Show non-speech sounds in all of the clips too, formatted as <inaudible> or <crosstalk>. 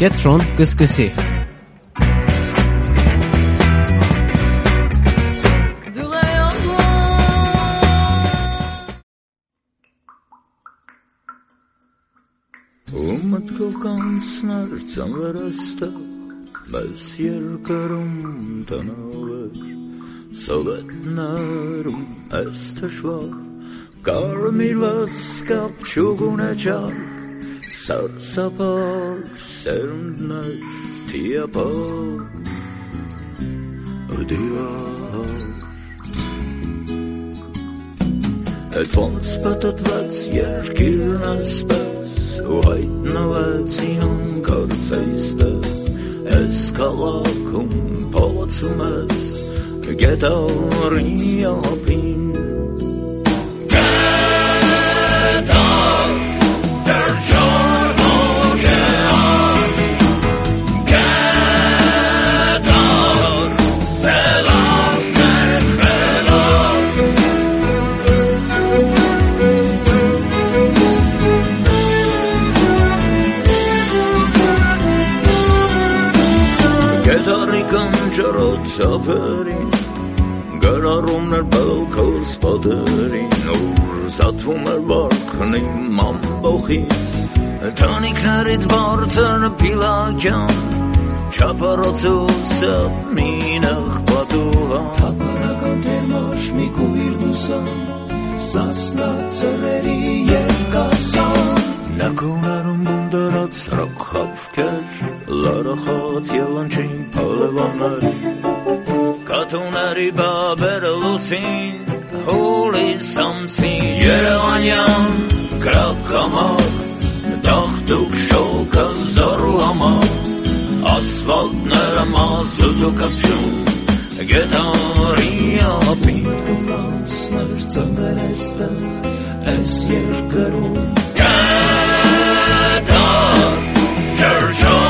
Getron Gısgısı Umut kovkanslar canlarasta Mes yerkarum tanavar Sovetnarum estashvar Karmir vaskap shugunachar Salsapol, sevmek fiyapol ödüyor. Et vonspatut vats yer kilnas bes, uhait novation korzeiste, es kalakum potsum es, get our real սապերին Գարարումներ բալքոս պատերին Ուր զատվում էր բարքն իմ ամբոխից Տանիքներից բարձր պիլակյան Չապարոցուսը մինախ պատուհան Թապարական թեմաշ մի կուիր դուսան Սասնա ծրերի երկասան Նկուներում բունդրած ռոքհավքեր Լարախած ելանչին պալևաններ to na ryba berlusín, hůli samci, Jerevaňan, krakamok, tahtuk šouka zorlama, asfalt nerma zudu kapču, getarija pinka flanslar cemeresta, es jerkaru. Katar, Georgia.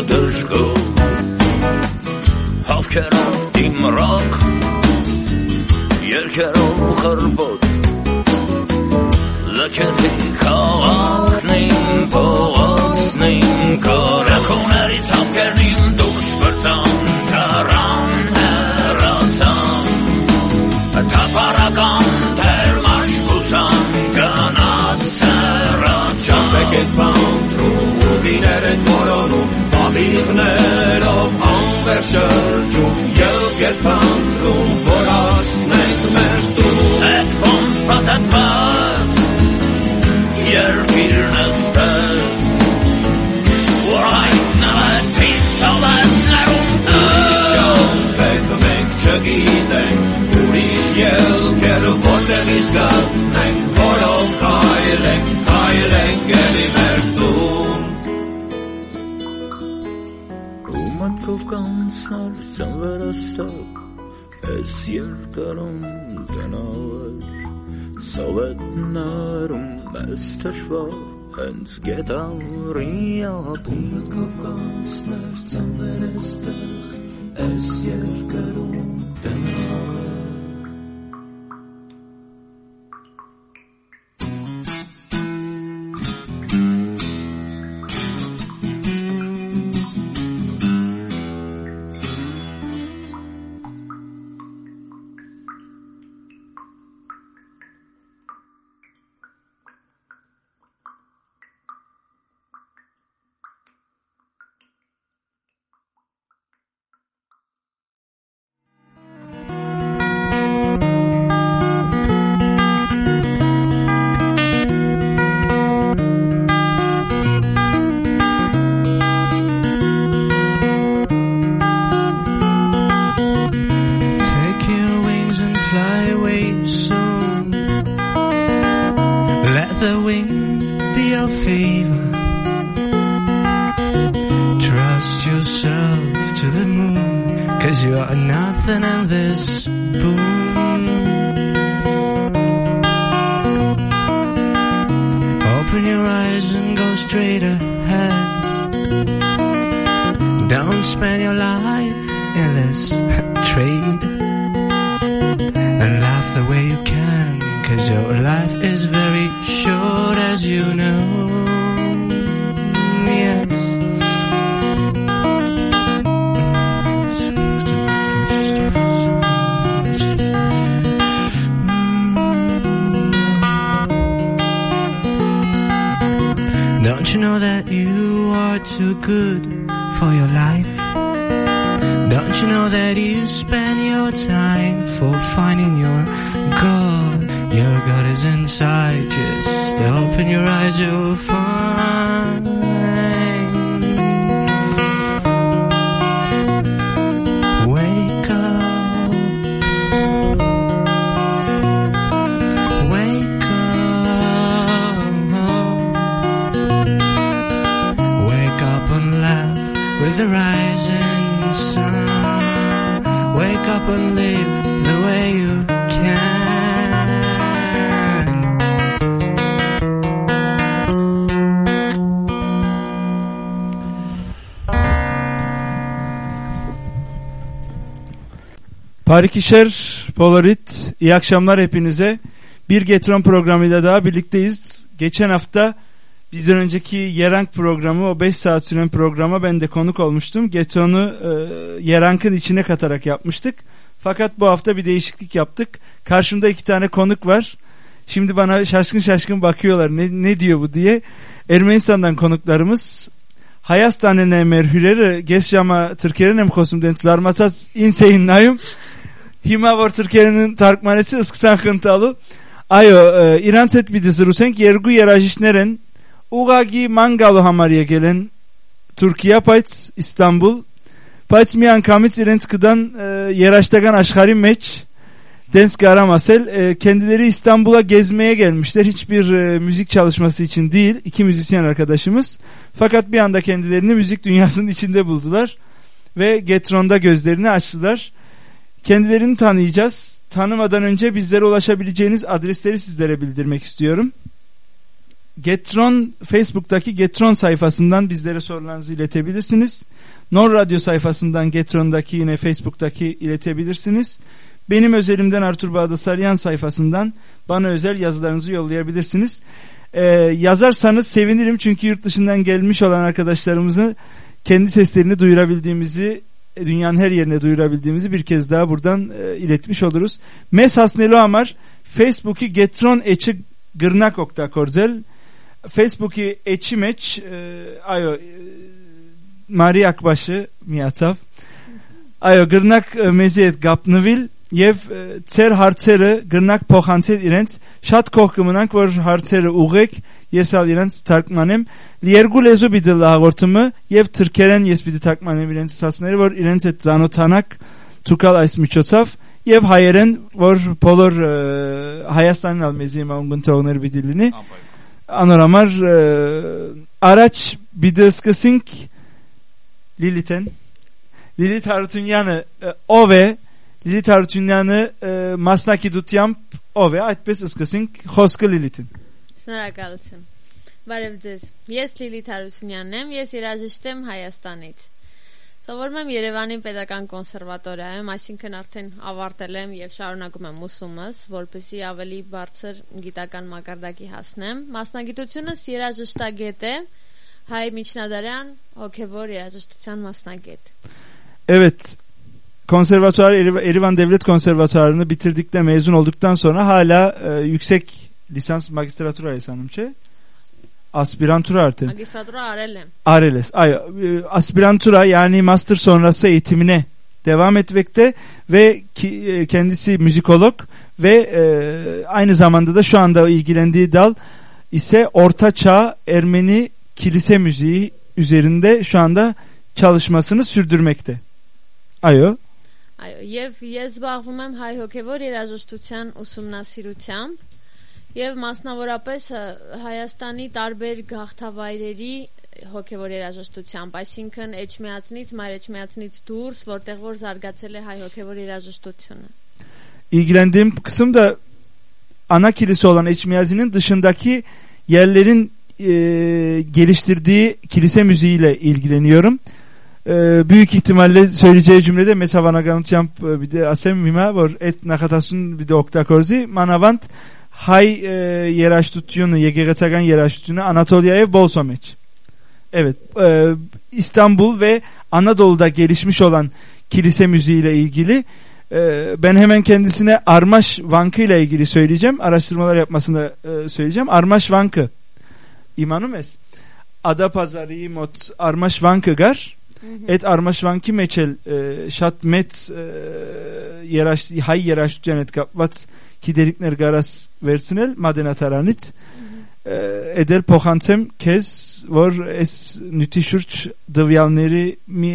Ու դժգո Հավքերով իմ ռոք Երկերով խրբոտ Լքեցի քաղաքն իմ փողոցն իմ կորեքուներից համկերն իմ դուրս բրծան թարան հեռացան Թապարական թերմաշ բուսան գնաց հեռացան Եկեք բանտրում ու վիներ են որոնում Ligner av anverskörd och gödgelpannblom Våras näsmärtor Ett konstpatat vat Gör firnes يركلم denar Sovetnar mestersvar Ens getar i apokavgans När som verester Es jerkarum denar Parikişer Polarit, iyi akşamlar hepinize. Bir Getron programıyla daha birlikteyiz. Geçen hafta bizden önceki Yerank programı, o 5 saat süren programa ben de konuk olmuştum. Getron'u e, Yerank'ın içine katarak yapmıştık. Fakat bu hafta bir değişiklik yaptık. Karşımda iki tane konuk var. Şimdi bana şaşkın şaşkın bakıyorlar ne, ne diyor bu diye. Ermenistan'dan konuklarımız Hayastane merhüleri Gesjama Türkiye'nin hem kosumden zarmatas inseyin nayım. Hima var Türkiye'nin tarkmanesi ıskısan hıntalı. Ayo, e, İran set bidisi Rusenk yergu yerajişneren Ugagi Mangalı hamariye gelen Türkiye payt İstanbul payt miyan kamis irentkıdan e, yeraştagan aşkari meç Densk Aramasel e, kendileri İstanbul'a gezmeye gelmişler. Hiçbir e, müzik çalışması için değil. iki müzisyen arkadaşımız. Fakat bir anda kendilerini müzik dünyasının içinde buldular. Ve Getron'da gözlerini açtılar. Kendilerini tanıyacağız. Tanımadan önce bizlere ulaşabileceğiniz adresleri sizlere bildirmek istiyorum. Getron Facebook'taki Getron sayfasından bizlere sorularınızı iletebilirsiniz. Nor Radyo sayfasından Getron'daki yine Facebook'taki iletebilirsiniz. Benim özelimden Artur Bağdasaryan sayfasından bana özel yazılarınızı yollayabilirsiniz. Ee, yazarsanız sevinirim çünkü yurt dışından gelmiş olan arkadaşlarımızı kendi seslerini duyurabildiğimizi dünyanın her yerine duyurabildiğimizi bir kez daha buradan e, iletmiş oluruz. Mes Hasnelo Amar Facebook'u Getron Eçi Gırnak Okta Korzel Facebook'u Eçi Meç e, Ayo e, Mari Akbaşı Miyatsaf Ayo Gırnak e, Meziyet Gapnıvil Եվ ծեր հարցերը գրնակ փոխանցել իրենց շատ կող կմնանք որ հարցերը ուղեք ես ալ իրենց թարգմանեմ. Երկու լեզու պիտի հաղորդումը եւ թրքերեն ես պիտի թարգմանեմ իրենց ասածները որ իրենց այդ ցանոթանակ ցուկալ այս միջոցով եւ հայերեն որ բոլոր Հայաստանն ալ մեզի մանգունտողներ պիտի լինի անորամար առաջ պիտի սկսենք Լիլիթեն Լիլիթ Հարությունյանը ով է Lilit Հարությունյանը մասնակի դուտյամբ ով է այդպես սկսենք խոսքը Լիլիթին Շնորհակալություն Բարև ձեզ Ես Լիլիթ Հարությունյանն եմ ես երաժիշտ եմ Հայաստանից Սովորում եմ Երևանի Պետական կոնսերվատորիայում, այսինքն արդեն ավարտել եմ եւ շարունակում եմ ուսումս, որպեսզի ավելի բարձր գիտական մակարդակի հասնեմ։ Մասնագիտությունս երաժշտագետ է, հայ միջնադարյան հոգևոր երաժշտության մասնագետ։ Evet, konservatuar Erivan Devlet Konservatuarını bitirdikten mezun olduktan sonra hala e, yüksek lisans magistratura esanımçı aspirantura artık. Magistratura arelem. Areles. Ay, e, aspirantura yani master sonrası eğitimine devam etmekte ve ki, e, kendisi müzikolog ve e, aynı zamanda da şu anda ilgilendiği dal ise Orta Çağ Ermeni kilise müziği üzerinde şu anda çalışmasını sürdürmekte. Ayo. Այո, եւ ես զբաղվում եմ հայ հոգևոր երաժշտության ուսումնասիրությամբ Եվ մասնավորապես Հայաստանի տարբեր գաղթավայրերի հոգևոր երաժշտությամբ, այսինքն Էջմիածնից, Մայրեջմիածնից դուրս, որտեղ որ զարգացել է հայ հոգևոր երաժշտությունը։ İlgilendiğim kısım da ana kilise olan Eçmiyazi'nin dışındaki yerlerin e, geliştirdiği kilise müziğiyle ilgileniyorum. E, büyük ihtimalle söyleyeceği cümlede mesela Vanaganutjamp bir de Asem Mima var et nakatasun bir de Oktakorzi Manavant Hay e, Yeraştutyunu Yegeretsagan Yeraştutyunu Anatolia'ya Bolsomeç. Evet e, İstanbul ve Anadolu'da gelişmiş olan kilise müziğiyle ilgili e, ben hemen kendisine Armaş Vankı ile ilgili söyleyeceğim. Araştırmalar yapmasını e, söyleyeceğim. Armaş Vankı. İmanumes. Adapazarı mot Armaş Vankı այդ արմաշվանքի մեջ էլ շատ մեծ երաշտ հայ երաշտության հետ կապված գիտելիքներ գարաս վերցնել մադենատարանից այդել փոխանցեմ քեզ որ այս նյութի շուրջ դվյալների մի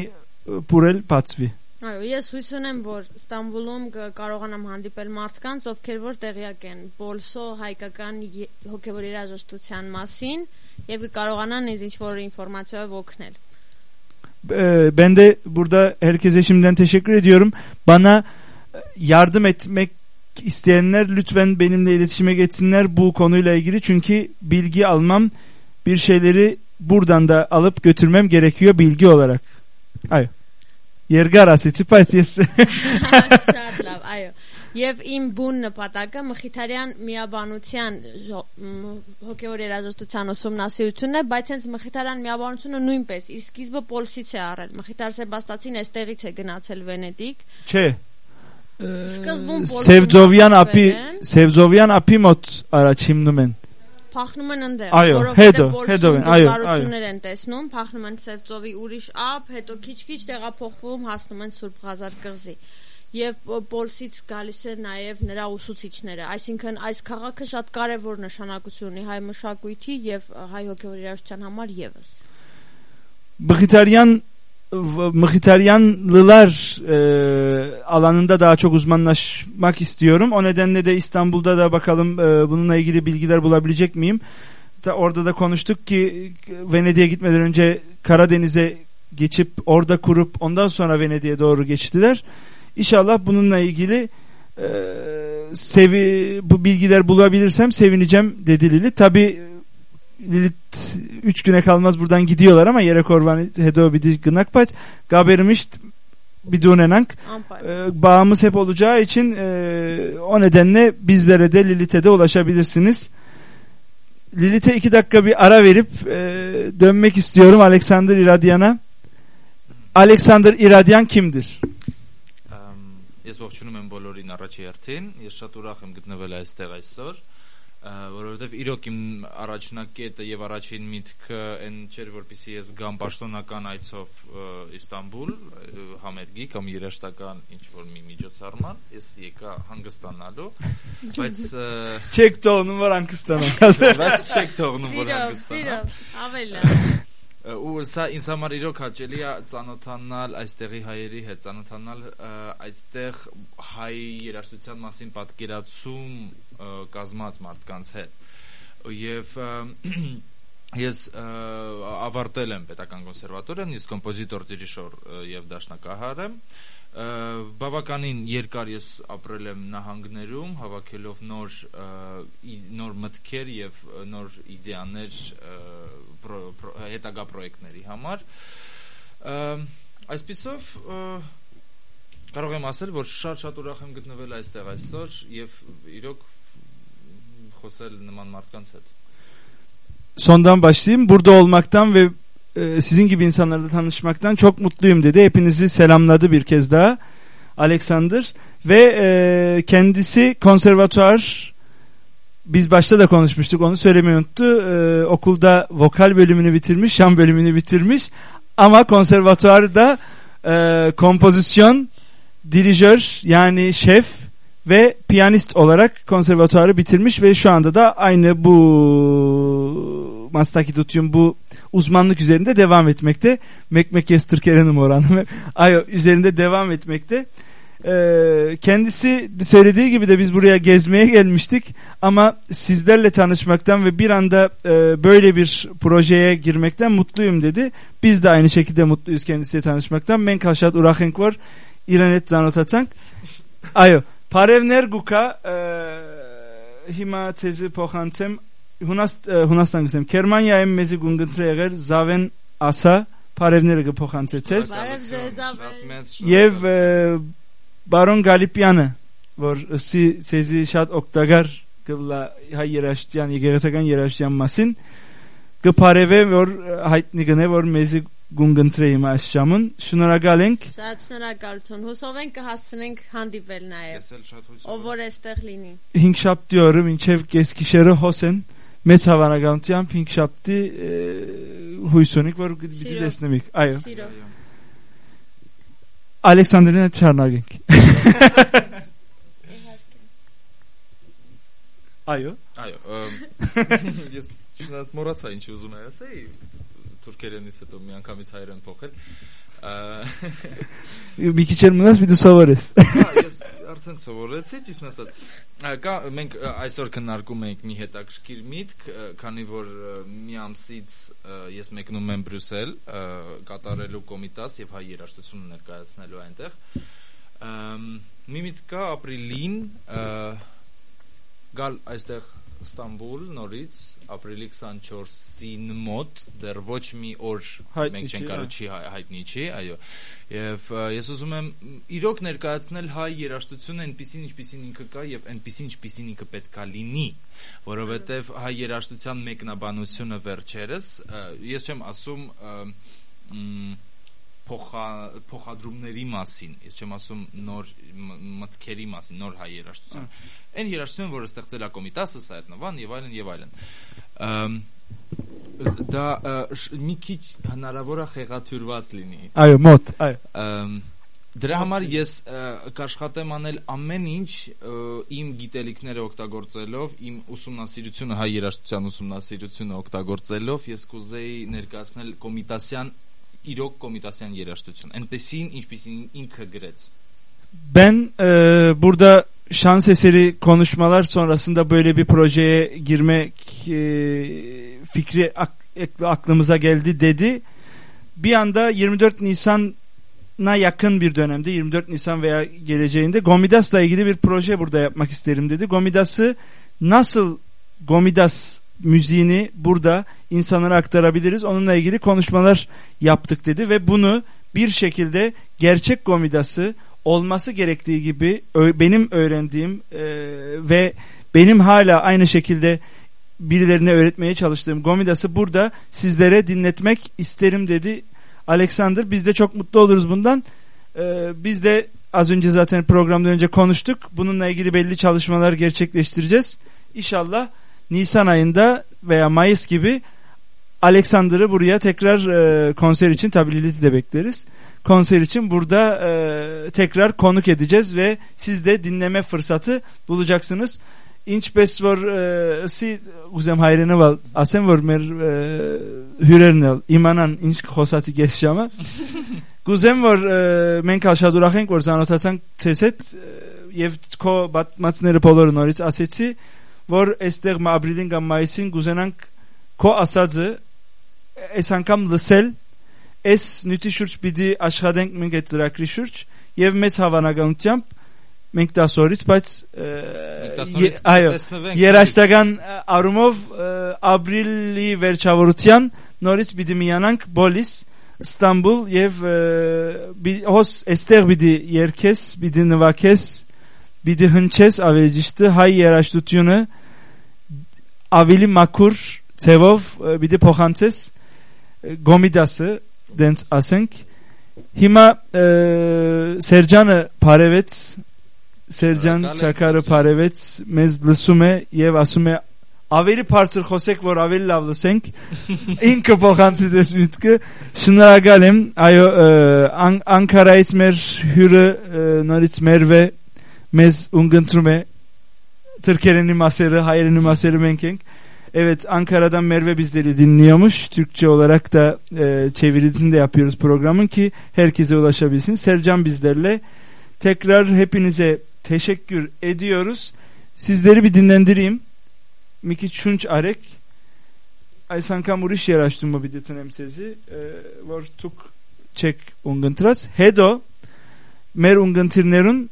փուրել բացվի Այո, ես հույս ունեմ, որ Ստամբուլում կարողանամ հանդիպել մարդկանց, ովքեր որ տեղյակ են Բոլսո հայկական հոգևոր երաժշտության մասին եւ կարողանան ինձ ինչ-որ ինֆորմացիայով օգնել։ Ee, ben de burada herkese şimdiden teşekkür ediyorum. Bana e, yardım etmek isteyenler lütfen benimle iletişime geçsinler bu konuyla ilgili çünkü bilgi almam bir şeyleri buradan da alıp götürmem gerekiyor bilgi olarak. Hayır. Yergar aseti pasyesi. <laughs> <laughs> Եվ իմ բուն նպատակը Մխիթարյան միաբանության հոգևոր երաժշտության ուսումնասիրությունն է, բայց հենց Մխիթարյան միաբանությունը նույնպես իր սկիզբը Պոլսից է առել։ Մխիթար Սեբաստացին այստեղից է գնացել Վենետիկ։ Չէ Սկզբում Պոլսին Sevzovyan api հաստատվել են, Sevzovyan api mot araçimnum en. փախնում են ընդեղ, Այո, որովհետև հետո, Պոլսում հետո են, այո, են տեսնում, փախնում են Սևծովի ուրիշ ափ, հետո քիչ-քիչ տեղափոխվում, հասնում են Սուրբ Ղազար կղզի։ Եվ Պո- Պոլսից գալիս է նաև նրա ուսուցիչները, այսինքն այս քաղաքը շատ կարևոր նշանակություն ունի հայ մշակույթի եւ հայ հոգևոր երաժշտության համար եւս։ Mkhitaryan v- Mkhitaryanlılar e, alanında daha çok uzmanlaşmak istiyorum. O nedenle de İstanbul'da da bakalım e, bununla ilgili bilgiler bulabilecek miyim? Da, orada da konuştuk ki e, Venedik'e gitmeden önce Karadeniz'e geçip orada kurup ondan sonra Venedik'e doğru geçtiler. İnşallah bununla ilgili e, sevi bu bilgiler bulabilirsem sevineceğim dedi Lilit. Tabi e, Lilit 3 güne kalmaz buradan gidiyorlar ama yere korban hedo bidir gınakpaç gabermişt bidunenank e, bağımız hep olacağı için e, o nedenle bizlere de Lilit'e de ulaşabilirsiniz. Lilith'e iki dakika bir ara verip e, dönmek istiyorum Alexander İradyan'a. Alexander İradyan kimdir? Ես ողջունում եմ բոլորին առաջի հերթին։ Ես շատ ուրախ եմ գտնվել այստեղ այսօր, որովհետև իրոք իմ առաջնակետը եւ առաջին միտքը այն չէր, որպեսզի ես գամ պաշտոնական այցով Իստանբուլ համերգի կամ երաշտական ինչ որ մի միջոցառման, ես եկա հանգստանալու, բայց Çek toğunun var Ankıstan'a. բայց չեք թողնում որ սիրով, ավելի լավ։ ու սա ինձ համար իրոք հաճելի է ծանոթանալ այստեղի հայերի հետ, ծանոթանալ ը, այստեղ հայ երաժշտության մասին պատկերացում կազմած մարդկանց հետ։ Եվ <clears throat> ես ավարտել եմ պետական կոնսերվատորիան, ես կոմպոզիտոր, դիրիժոր եւ դաշնակահար եմ։ բավականին երկար ես ապրել եմ նահանգներում, հավաքելով նոր նոր մտքեր եւ նոր իդեաներ պրո, պրո, հետագա պրոյեկտների համար։ Ը, Այսպիսով ը, կարող եմ ասել, որ շատ-շատ ուրախ եմ գտնվել այստեղ այսօր եւ իրոք խոսել նման մարդկանց հետ։ Sondan başlayayım. Burada olmaktan ve e, sizin gibi insanlarla tanışmaktan çok mutluyum dedi. Hepinizi selamladı bir kez daha Alexander ve e, kendisi konservatuar biz başta da konuşmuştuk onu söylemeyi unuttu. E, okulda vokal bölümünü bitirmiş, şan bölümünü bitirmiş ama konservatuarda e, kompozisyon, dirijör yani şef ve piyanist olarak konservatuarı bitirmiş ve şu anda da aynı bu Mastaki Tutyum bu uzmanlık üzerinde devam etmekte. Mekmek Yestır Kerenim oranı. <laughs> Üzerinde devam etmekte. Ee, kendisi söylediği gibi de biz buraya gezmeye gelmiştik ama sizlerle tanışmaktan ve bir anda e, böyle bir projeye girmekten mutluyum dedi. Biz de aynı şekilde mutluyuz kendisiyle tanışmaktan. Men kaşat urakhenk var. İranet zanotatsank. Ayo. Parevner guka e, hima tezi pohantem hunastan e, gitsem. Kermanya emmezi gungentreger zaven asa parevner gupohantetes. Եվ e, Baron Galipյանը, որ ըսի ցեզի շատ օգտակար կլա հայ երաշտյան եկեղեցական երաշտյան մասին կփարևե որ հայտնի գնե որ մեզի գունգընտրեի այս ժամուն շնորհակալ ենք Շատ շնորհակալություն։ Հուսով ենք կհասցնենք հանդիպել նաև։ Ես էլ շատ հույս Ով որ այստեղ լինի։ 5 շաբթի օրը մինչև կեսգիշերը հոսեն մեծ հավանականությամբ 5 շաբթի e, հույս ունենք որ պիտի Սիրով։ տեսնենք այո Ալեքսանդրին հետ շարունակենք։ Այո։ Այո, <laughs> ես շնաց մոռացա ինչի ուզում եի ասել, թուրքերենից հետո մի անգամից հայերեն փոխել մի քիչ էլ մնաց պիտի սովորես Հա, ես արդեն սովորեցի, ճիշտ ասած։ Կա մենք այսօր քննարկում ենք մի հետաքրքիր միտք, քանի որ մի ամսից ես մեկնում եմ Բրյուսել, կատարելու կոմիտաս եւ հայ երաժշտությունը ներկայացնելու այնտեղ։ Մի միտք կա ապրիլին գալ այստեղ Ստամբուլ նորից ապրիլի 24-ին մոտ դեռ ոչ մի օր մենք չի, չենք հա։ կարող չի հայ- հայտնի չի այո ա, ես ուզում եմ իրոք ներկայացնել հայ երաժշտությունը այնպեսին ինչպեսին ինքը կա եւ այնպեսին ինչպեսին ինքը պետքա լինի որովհետեւ հայ երաժշտության մեկնաբանությունը վերջերս ես չեմ ասում փոխա փոխադրումների մասին, ես չեմ ասում նոր մտքերի մասին, նոր հայ երաժշտության։ Այն երաժշտությունը, որը ստեղծել է Կոմիտասը, Սայետնովան եւ այլն եւ այլն։ Ամ, դա մի քիչ հնարավոր է խեղաթյուրված լինի։ այո մոտ այո Ամ, Դրա համար ես կաշխատեմ անել ամեն ինչ իմ գիտելիքները օգտագործելով, իմ ուսումնասիրությունը հայ երաժշտության ուսումնասիրությունը օգտագործելով, ես կուզեի ներկայացնել Կոմիտասյան իրոք Կոմիտասյան երաժշտություն։ Այնպեսին, ինչպեսին ինքը grեց։ Ben e, burada şans eseri konuşmalar sonrasında böyle bir projeye girmek e, fikri ak- ek- aklımıza geldi dedi. Bir anda 24 Nisan'a yakın bir dönemde 24 Nisan veya geleceğinde Gomidas'la ilgili bir proje burada yapmak isterim dedi. Gomidas'ı nasıl Gomidas müziğini burada insanlara aktarabiliriz onunla ilgili konuşmalar yaptık dedi ve bunu bir şekilde gerçek Gomidas'ı olması gerektiği gibi benim öğrendiğim e, ve benim hala aynı şekilde birilerine öğretmeye çalıştığım Gomidas'ı burada sizlere dinletmek isterim dedi Alexander. Biz de çok mutlu oluruz bundan. E, biz de az önce zaten programdan önce konuştuk. Bununla ilgili belli çalışmalar gerçekleştireceğiz. İnşallah Nisan ayında veya Mayıs gibi Alexander'ı buraya tekrar e, konser için tabi Lilith'i de bekleriz. Konser için burada e, tekrar konuk edeceğiz ve siz de dinleme fırsatı bulacaksınız. İnç besvor e, si uzem hayrını val asem vor mer e, hürernel imanan inç hosati geçşama. <laughs> Guzem vor e, men kal şadurahenk vor zanotasan teset e, yev ko bat matsneri polor noric aseti vor ester ma abrilin gam maisin guzenank ko asadzı գուզենանք քո ասածը այս անգամ լսել այս նյութի շուրջ պիտի աշխատենք մենք այդ ծրագրի շուրջ եւ մեծ հավանականությամբ մենք դասորից բայց ը, ե- այո տեսնվենք երաշտական ը, արումով ը, ապրիլի վերջավորության նորից պիտի միանանք Բոլիս Ստամբուլ եւ ը, պի- հոս այստեղ պիտի երկես պիտի նվակես պիտի հնչես ավելի ճիշտը հայ երաշտությունը ավելի մաքուր ցևով ը, պիտի փոխանցես Gomidası dens asınk hima e, sercanı parevet sercan çakarı parevet. Mez lısume yev asume aveli partır hosek vor aveli lavlasenk <laughs> inkı pokansı desmitkı şınlara galem ayo e, an, Ankara itmer hürü e, norit merve mez ungıntrume tırkereni maseri hayreni maseri menkenk Evet Ankara'dan Merve bizleri dinliyormuş. Türkçe olarak da e, çevirisini de yapıyoruz programın ki herkese ulaşabilsin. Sercan bizlerle Tekrar hepinize teşekkür ediyoruz. Sizleri bir dinlendireyim. Miki Çunç Arek. Aysan Kamuriş yaraştım bu bidetin emsezi. Var tuk çek ungantras. Hedo mer ungantirnerun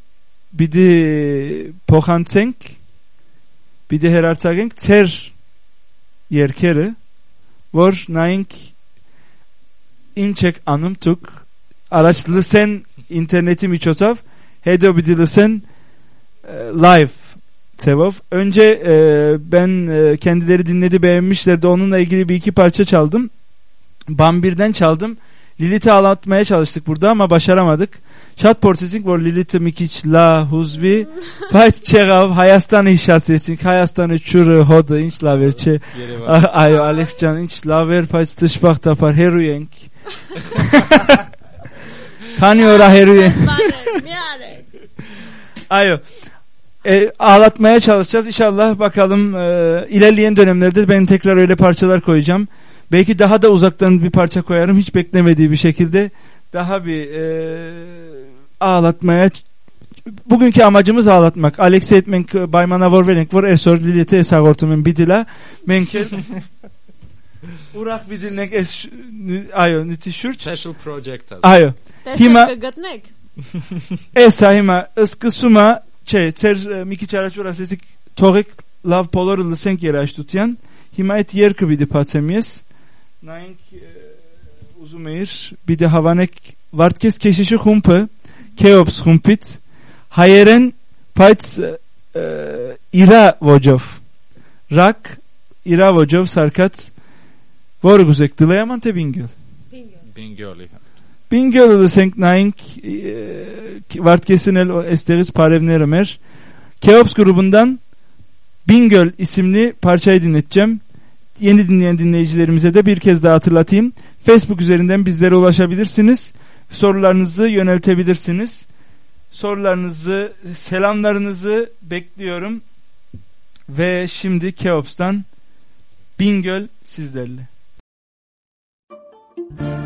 bidi pohancenk bidi herartagenk ter yerkeri var naink inçek anım tuk araçlı sen interneti mi çotav hedo bidi sen e, live Tevav. Önce e, ben e, kendileri dinledi beğenmişlerdi. Onunla ilgili bir iki parça çaldım. Bambir'den çaldım. Lilith'i ağlatmaya çalıştık burada ama başaramadık. Şat portesink var Lilith'i mikiç la huzvi. Payt çegav hayastan inşaat sesink. Hayastan çürü hodu inç laver çe. Ayo Alex Can inç laver payt tışbak tapar heruyenk. <laughs> Kanyora heruyenk. Ayo e, ağlatmaya çalışacağız. İnşallah bakalım e, ilerleyen dönemlerde ben tekrar öyle parçalar koyacağım. Belki daha da uzaktan bir parça koyarım. Hiç beklemediği bir şekilde daha bir e, ağlatmaya bugünkü amacımız ağlatmak. Alex etmenk baymana vorvelenk vor esor lilite esagortumen bidila menkel <laughs> Urak bidilnek es ayo nütişürç. Special project. Ayo. Hima <laughs> Esa hima ıskı suma çe cer miki çaraçura sesik torik lav polarılı senk yere aç tutyan himayet yer kıbidi patsemies naink uzumeyir bir de havanek vartkes keşişi humpı keops humpit hayeren payt ira vojov rak ira vojov sarkat vorguzek dilayaman te bingöl Bingöl. Bingöl'de de senk naink vartkesin el esteriz parevneremer Keops grubundan Bingöl isimli parçayı dinleteceğim. Yeni dinleyen dinleyicilerimize de bir kez daha hatırlatayım. Facebook üzerinden bizlere ulaşabilirsiniz. Sorularınızı yöneltebilirsiniz. Sorularınızı, selamlarınızı bekliyorum. Ve şimdi Keops'tan Bingöl sizlerle. Yerpatsjegan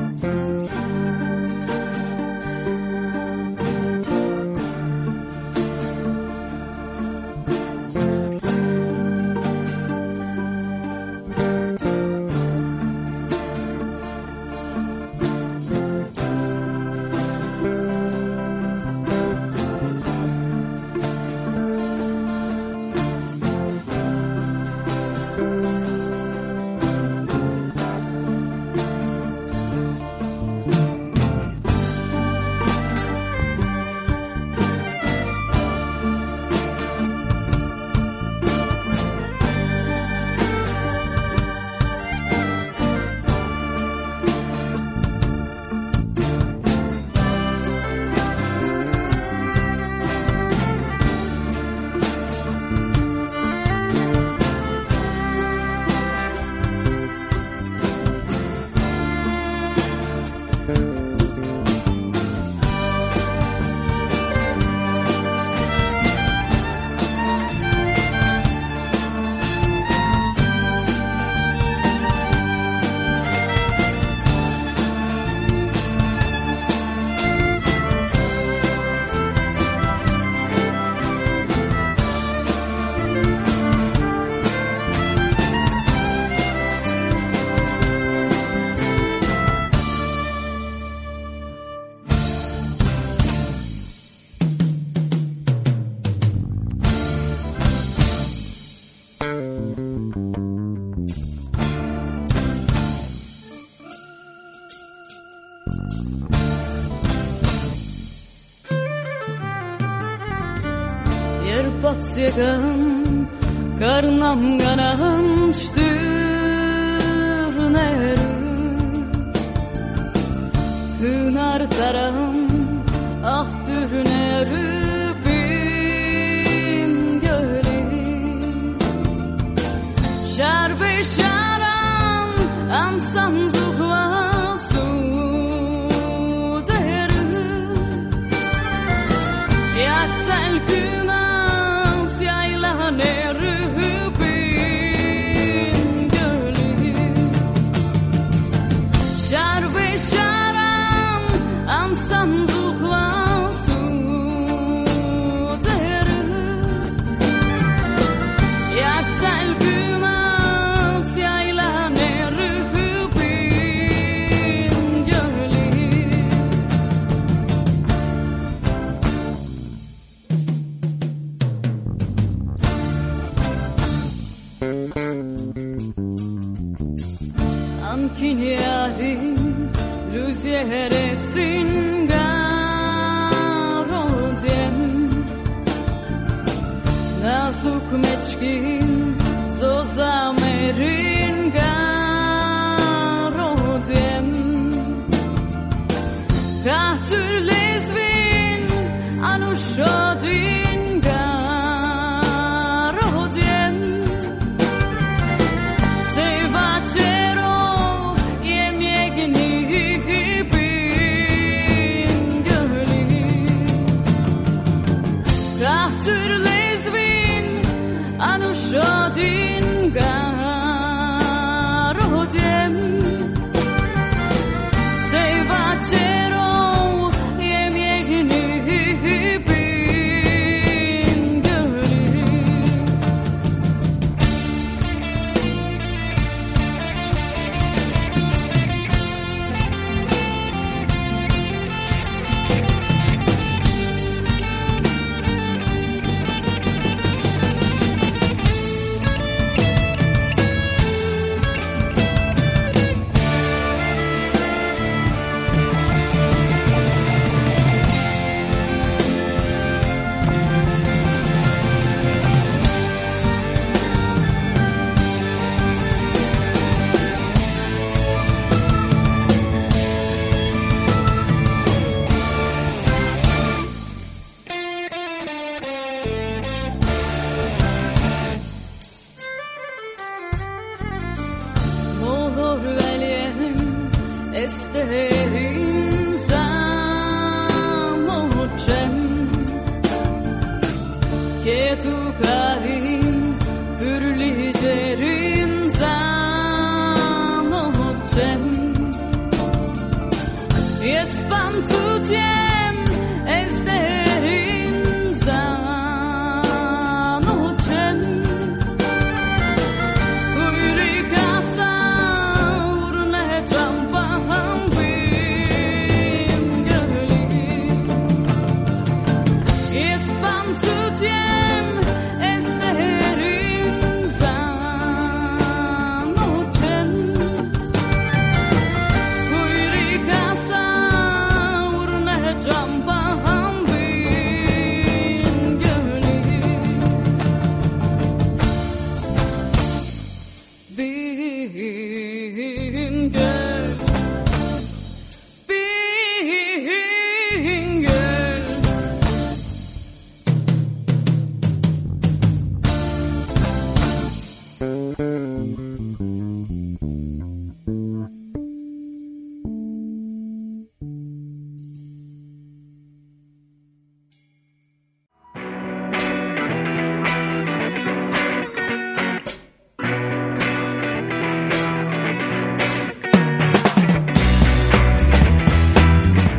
deep.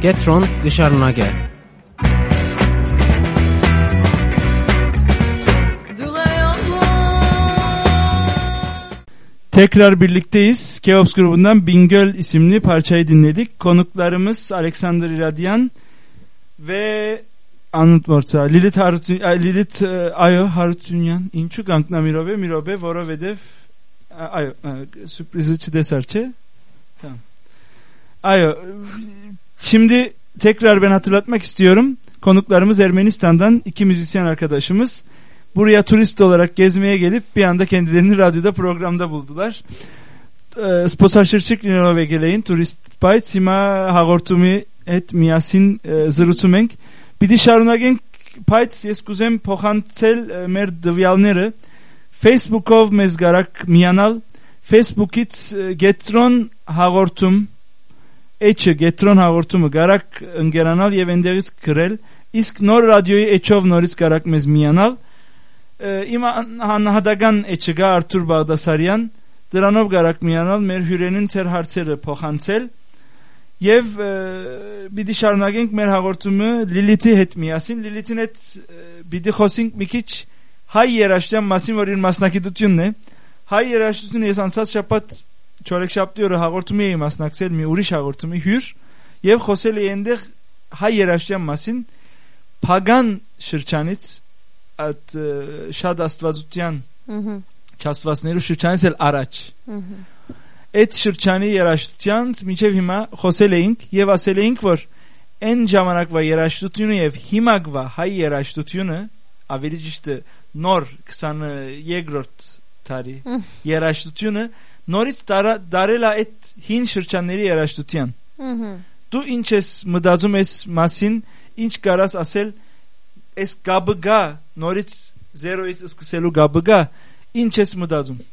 Getron Gışarnage Tekrar birlikteyiz. Keops grubundan Bingöl isimli parçayı dinledik. Konuklarımız Alexander Iradyan ve Anut Morsa, Lilith, Harutun, e, Lilith e, Ayo Harutunyan, İnçu Gangnam Mirobe, Mirobe, Vorovedev, e, Ayo, sürprizi Çideserçe. Tamam. Ayo, Şimdi tekrar ben hatırlatmak istiyorum. Konuklarımız Ermenistan'dan iki müzisyen arkadaşımız. Buraya turist olarak gezmeye gelip bir anda kendilerini radyoda programda buldular. Ee, Sposashirçik ve geleyin turist payt sima hagortumi et miyasin e, zırutumenk. Bir de payt yes kuzem pohantel e, mer dvyalnere. Facebookov mezgarak miyanal. Facebookit e, getron hagortum H-ը Getron հաղորդումը գարակ ընկերանալ եւ այնտեղից գրել իսկ նոր ռադիոյի H-ով նորից գարակ մեզ միանալ իմ ան- անհատական H-ը գա Արթուր Բաղդասարյան դրանով գարակ միանալ մեր հյուրերին ծեր հարցերը փոխանցել եւ պիտի շարունակենք մեր հաղորդումը Լիլիթի հետ միասին Լիլիթին հետ պիտի խոսենք մի քիչ հայ երաշտյան մասին որ իր մասնակցությունն է հայ երաշտությունը ես անցած շաբաթ չորեքշաբթի օրը հաղորդումի էի մասնակցել մի ուրիշ հաղորդումի հյուր եւ խոսել էի այնտեղ հայ երաշտյան մասին փագան շրջանից այդ ը, շատ աստվածության Ահա, չաստվածներու շրջանից էլ առաջ ահա։ այդ շրջանի երաժշտությանց միջև հիմա խոսել էինք եւ ասել էինք որ այն ժամանակվա երաժշտությունը եւ հիմակվա հայ երաժշտությունը ավելի ճիշտ է նոր 22-րդ տարի Մհ. երաժշտությունը նորից դարել է այդ հին շրջանների երաժշտության Ահա։ դու ինչ ես մտածում ես մասին ինչ կարաս ասել այս գաբը գա նորից 0-ից սկսելու գաբը գա ինչ ես մտածում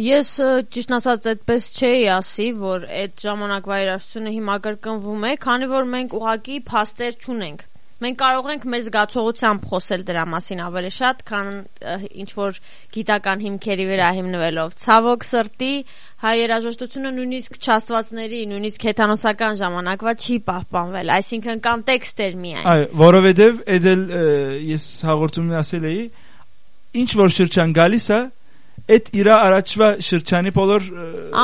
Ես ճիշտ ասած այդպես չէի ասի, որ այդ ժամանակվա երաժշտությունը հիմա կրկնվում է, քանի որ մենք ուղակի փաստեր չունենք։ Մենք կարող ենք մեր զգացողությամբ խոսել դրա մասին ավելի շատ, քան ինչ որ գիտական հիմքերի վրա հիմնվելով։ Ցավոք սրտի հայ երաժշտությունը նույնիսկ չաստվածների, նույնիսկ հեթանոսական ժամանակվա չի պահպանվել, այսինքն կան տեքստեր միայն։ այ որովհետև էդել ես հաղորդումն ասել էի ինչ որ շրջան գալիս է et ira araçva şirçanip olur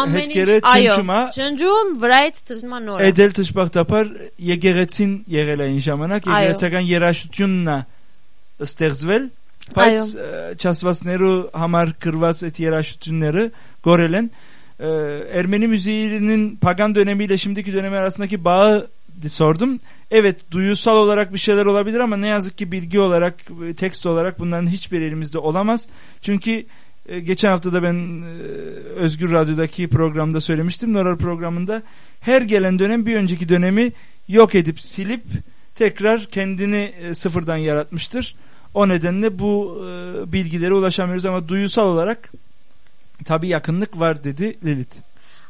e, het gere çınçuma çınçum vrayet tışman ora edel tışbak tapar yegeretsin yerele inşamanak yegeretsagan yeraşutyunna isterzvel Payt e, çasvas neru hamar kırvas et yeraşutyunları gorelen. E, Ermeni müziğinin pagan dönemiyle şimdiki dönemi arasındaki bağı sordum. Evet duyusal olarak bir şeyler olabilir ama ne yazık ki bilgi olarak tekst olarak bunların hiçbir elimizde olamaz. Çünkü e, geçen hafta da ben e, Özgür Radyo'daki programda söylemiştim. Norar programında her gelen dönem bir önceki dönemi yok edip silip tekrar kendini e, sıfırdan yaratmıştır. O nedenle bu e, bilgilere ulaşamıyoruz ama duyusal olarak tabi yakınlık var dedi Lelit.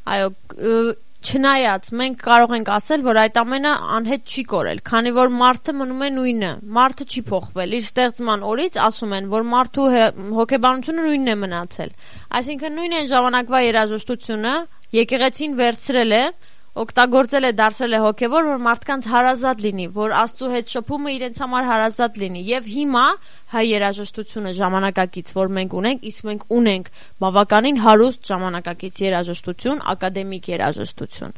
Ha yok. E չնայած մենք կարող ենք ասել, որ այդ ամենը անհետ չի կորել, քանի որ մարդը մնում է նույնը։ Մարդը չի փոխվել։ Իր ստեղծման օրից ասում են, որ մարդու հոգեբանությունը նույնն է մնացել։ Այսինքն նույն այն ժամանակվա երաժշտությունը եկեղեցին վերցրել է օգտագործել է դարձել է հոգևոր որ մարդկանց հարազատ լինի որ աստծո հետ շփումը իրենց համար հարազատ լինի եւ հիմա հայ երաժշտությունը ժամանակակից որ մենք ունենք իսկ մենք ունենք բավականին հարուստ ժամանակակից երաժշտություն ակադեմիկ երաժշտություն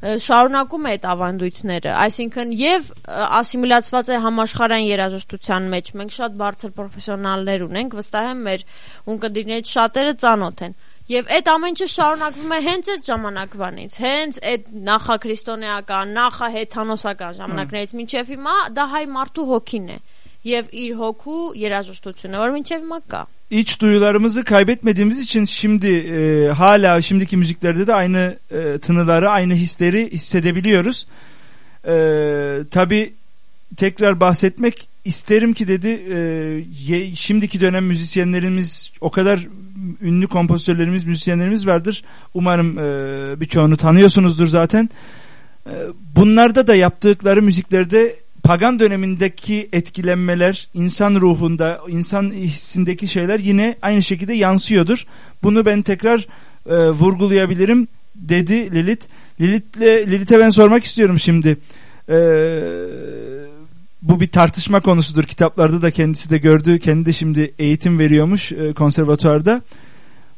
շարունակում է այդ ավանդույթները այսինքն եւ ասիմիլացված է համաշխարհային երաժշտության մեջ մենք շատ բարձր պրոֆեսիոնալներ ունենք վստահ եմ մեր ունկնդիրներից շատերը ծանոթ են Եվ այդ ամեն ինչը շարունակվում է հենց այդ ժամանակվանից, հենց այդ նախաքրիստոնեական, նախահեթանոսական ժամանակներից մինչև հիմա դա հայ մարդու hոգին է եւ իր հոգու երաժշտությունը, որ մինչև հիմա կա։ İç duyularımızı kaybetmediğimiz için şimdi e, hala şimdiki müziklerde de aynı e, tınıları, aynı hisleri hissedebiliyoruz. E, Tabi tekrar bahsetmek isterim ki dedi e, ye- şimdiki dönem müzisyenlerimiz o kadar ünlü kompozitörlerimiz, müzisyenlerimiz vardır. Umarım e, birçoğunu tanıyorsunuzdur zaten. E, bunlarda da yaptıkları müziklerde pagan dönemindeki etkilenmeler, insan ruhunda, insan hissindeki şeyler yine aynı şekilde yansıyordur. Bunu ben tekrar e, vurgulayabilirim dedi Lilith. Lilith'le Lilith'e ben sormak istiyorum şimdi. E, bu bir tartışma konusudur. Kitaplarda da kendisi de gördü. Kendi de şimdi eğitim veriyormuş e, konservatuarda.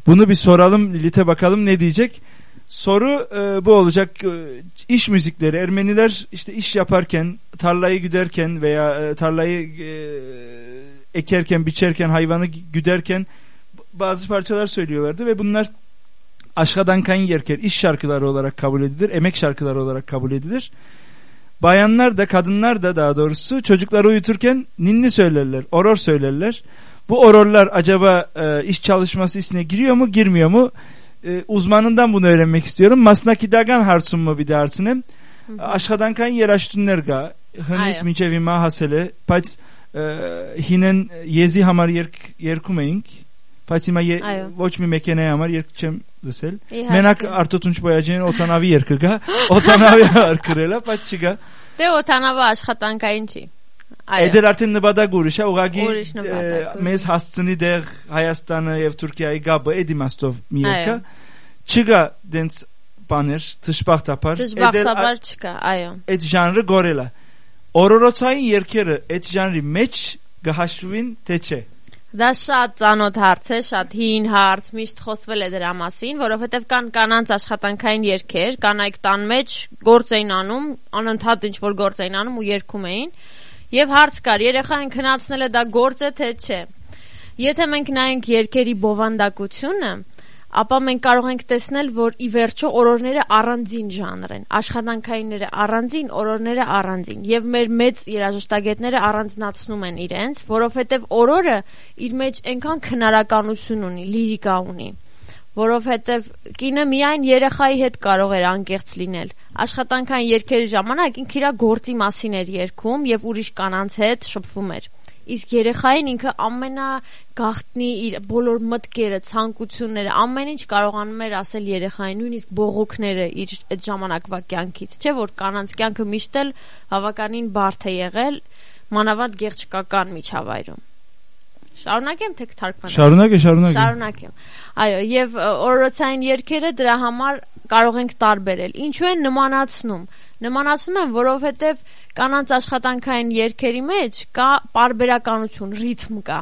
Bunu bir soralım Lilith'e bakalım ne diyecek. Soru e, bu olacak. E, iş müzikleri Ermeniler işte iş yaparken, tarlayı güderken veya e, tarlayı e, ekerken, biçerken, hayvanı güderken bazı parçalar söylüyorlardı ve bunlar aşkadan kan yerker iş şarkıları olarak kabul edilir, emek şarkıları olarak kabul edilir. Bayanlar da kadınlar da daha doğrusu çocukları uyuturken ninni söylerler, oror söylerler. Bu ororlar acaba e, iş çalışması içine giriyor mu girmiyor mu? E, uzmanından bunu öğrenmek istiyorum. Masnaki dagan harsun mu bir de harsunem? Aşkadan kan yer açtınlerga. Hınız minçevi mahasele. Paç e, hinen e, yezi hamar yer yerkumeyink. Paçima ye voç mi mekene hamar yerkçem լսել։ Մենակ Արտոտուն Չպայաջյանը օտանավի երկը գա, օտանավի արկրելա, բայց չգա։ Դե օտանավը աշխատանքային չի։ Այո։ Էդեր արդեն նպատակ ուրիշ է, ուղղակի մեզ հասցնի դեղ Հայաստանը եւ Թուրքիայի գաբը այդ իմաստով մի երկա։ Չգա դենց բաներ, դժբախտաբար։ Դժբախտաբար չկա, այո։ Այդ ժանրը գորելա։ Օրորոցային երկերը այդ ժանրի մեջ գահաշվին թե չէ։ Դա շատ ծանոթ հարց է, շատ հին հարց, միշտ խոսվել է դրա մասին, որովհետև կան կանանց աշխատանքային երգեր, կանայք տան մեջ գործ էին անում, անընդհատ ինչ որ գործ էին անում ու երգում էին։ Եվ հարց կար, երեխային քնացնելը դա գործ է թե չէ։ Եթե մենք նայենք երգերի բովանդակությունը, ապա մենք կարող ենք տեսնել, որ ի վերջո օրորները առանձին ժանր են, աշխատանքայինները առանձին, օրորները առանձին, եւ մեր մեծ երաժշտագետները առանձնացնում են իրենց, որովհետեւ օրորը իր մեջ այնքան քնարականություն ունի, լիրիկա ունի որովհետև կինը միայն երեխայի հետ կարող էր անկեղծ լինել։ Աշխատանքային երկերի ժամանակ ինքը իր գործի մասին էր երգում եւ ուրիշ կանանց հետ շփվում էր։ Իսկ երեխային ինքը ամենագաղտնի իր բոլոր մտքերը, ցանկությունները, ամեն ինչ կարողանում էր ասել երեխային, նույնիսկ բողոքները իր այդ ժամանակվա կյանքից, չէ՞ որ կանանց կյանքը միշտ էլ բավականին բարդ է եղել, մանավանդ գեղչկական միջավայրում։ Շարունակեմ թե կթարգմանեմ։ Շարունակե, շարունակե։ Շարունակեմ։ Այո, եւ օրորոցային երգերը դրա համար կարող ենք տարբերել։ Ինչու են նմանացնում։ Նմանացնում են, որովհետեւ կանանց աշխատանքային երգերի մեջ կա պարբերականություն, ռիթմ կա։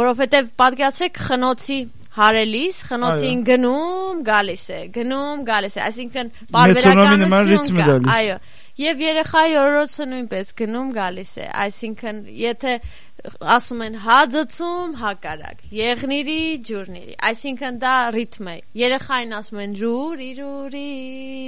Որովհետեւ պատկերացրեք խնոցի հարելիս խնոցին գնում, գալիս է, գնում, գալիս է, այսինքն պարբերականություն կա։ Այո։ Եվ երեխայի օրորոցը նույնպես գնում գալիս է, այսինքն եթե ասում են հա ձծում հակարակ եղնիրի ջուրնիրի այսինքն դա ռիթմ է երեխային ասում են ջուրի ջուրի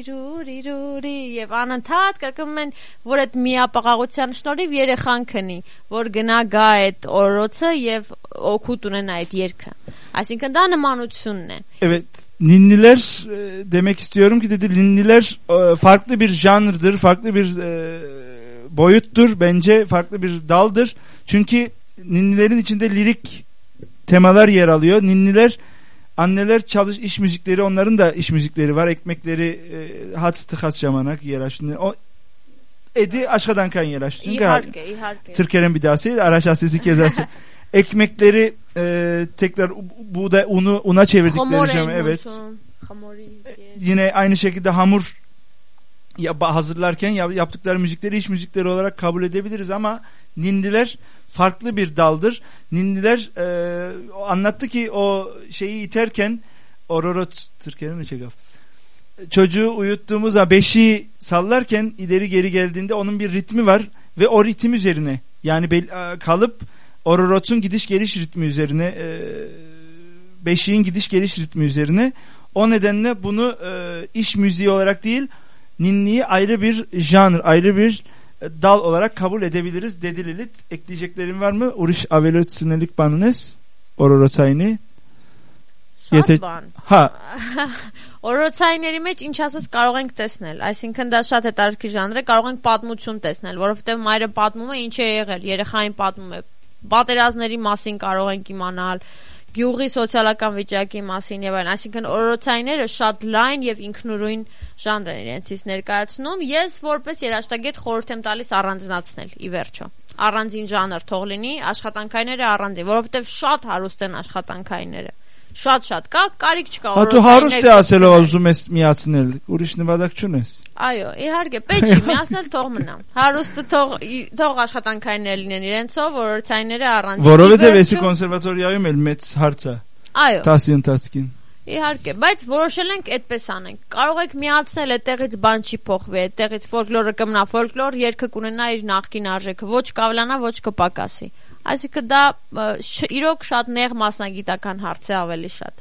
ջուրի ջուրի եւ անընդհատ կրկնում են որ այդ միապաղաղության շնորհիվ երեխան քնի որ գնա գա այդ օրոցը եւ օգուտ ունենա այդ երգը Así que da ne Evet. Ninniler e, demek istiyorum ki dedi ninniler e, farklı bir janrdır, farklı bir e, boyuttur bence farklı bir daldır. Çünkü ninnilerin içinde lirik temalar yer alıyor. Ninniler anneler çalış iş müzikleri onların da iş müzikleri var. Ekmekleri e, hat tıkas şamanak yer açtı. O edi aşağıdan kan yer açtı. İyi harika, iyi harika. Türkiye'nin bir dahası, araç sesi kezası. <laughs> ekmekleri e, tekrar buğday unu una çevirdikleri şey evet. Hamori Yine aynı şekilde hamur ya hazırlarken yaptıkları müzikleri iç müzikleri olarak kabul edebiliriz ama nindiler farklı bir daldır. Nindiler e, anlattı ki o şeyi iterken Ororot Türkiye'nin mi çekaf? Çocuğu uyuttuğumuz zaman beşiği sallarken ileri geri geldiğinde onun bir ritmi var ve o ritim üzerine yani e, kalıp ororotun gidiş geliş ritmi üzerine e, beşiğin gidiş geliş ritmi üzerine o nedenle bunu e, iş müziği olarak değil ninniyi ayrı bir janr ayrı bir e, dal olarak kabul edebiliriz dedi Lilith. Ekleyeceklerin var mı? Uriş avelötsinelik banunes ororotayni. Շատ Եթե- բան Ha Օրոցայինների մեջ ինչ ասած կարող ենք տեսնել, այսինքն դա շատ հետարքիր ժանր է, կարող ենք պատմություն տեսնել, որովհետև մայրը պատմում է ինչ է եղել, երեխային պատմում է, պատերազմների մասին կարող ենք իմանալ, գյուղի սոցիալական վիճակի մասին եւ այլն, այսինքն օրոցայինները շատ լայն եւ ինքնուրույն ժանր են իրենցից ներկայացնում։ Ես որպես երաժշտագետ խորհուրդ եմ տալիս առանձնացնել ի վերջո։ Առանձին ժանր թող լինի, աշխատանքայինները առանձին, որովհետև շատ հարուստ են աշխատանքայինները։ Շատ-շատ կա, կարիք չկա ha tu harus de aselo uzumes miatsnel. Uriş nivadак çunes. Այո, իհարկե, պետք չի միացնել թող մնա։ Հարուստը թող թող աշխատանքայիններ լինեն իրենցով, որորցայինները առանց։ Vorovedev esi konservatoryayım elmet harca. Այո, Tasyin taskin. իհարկե, բայց որոշել ենք այդպես անենք։ Կարող եք միացնել այդտեղից բան չի փոխվի, այդտեղից ֆոլկլորը կմնա ֆոլկլոր, երգը կունենա իր նախկին արժեքը, ոչ կավլանա, ոչ կպակասի։ Այսինքն դա ը, շ- իրոք շատ նեղ մասնագիտական հարց է ավելի շատ։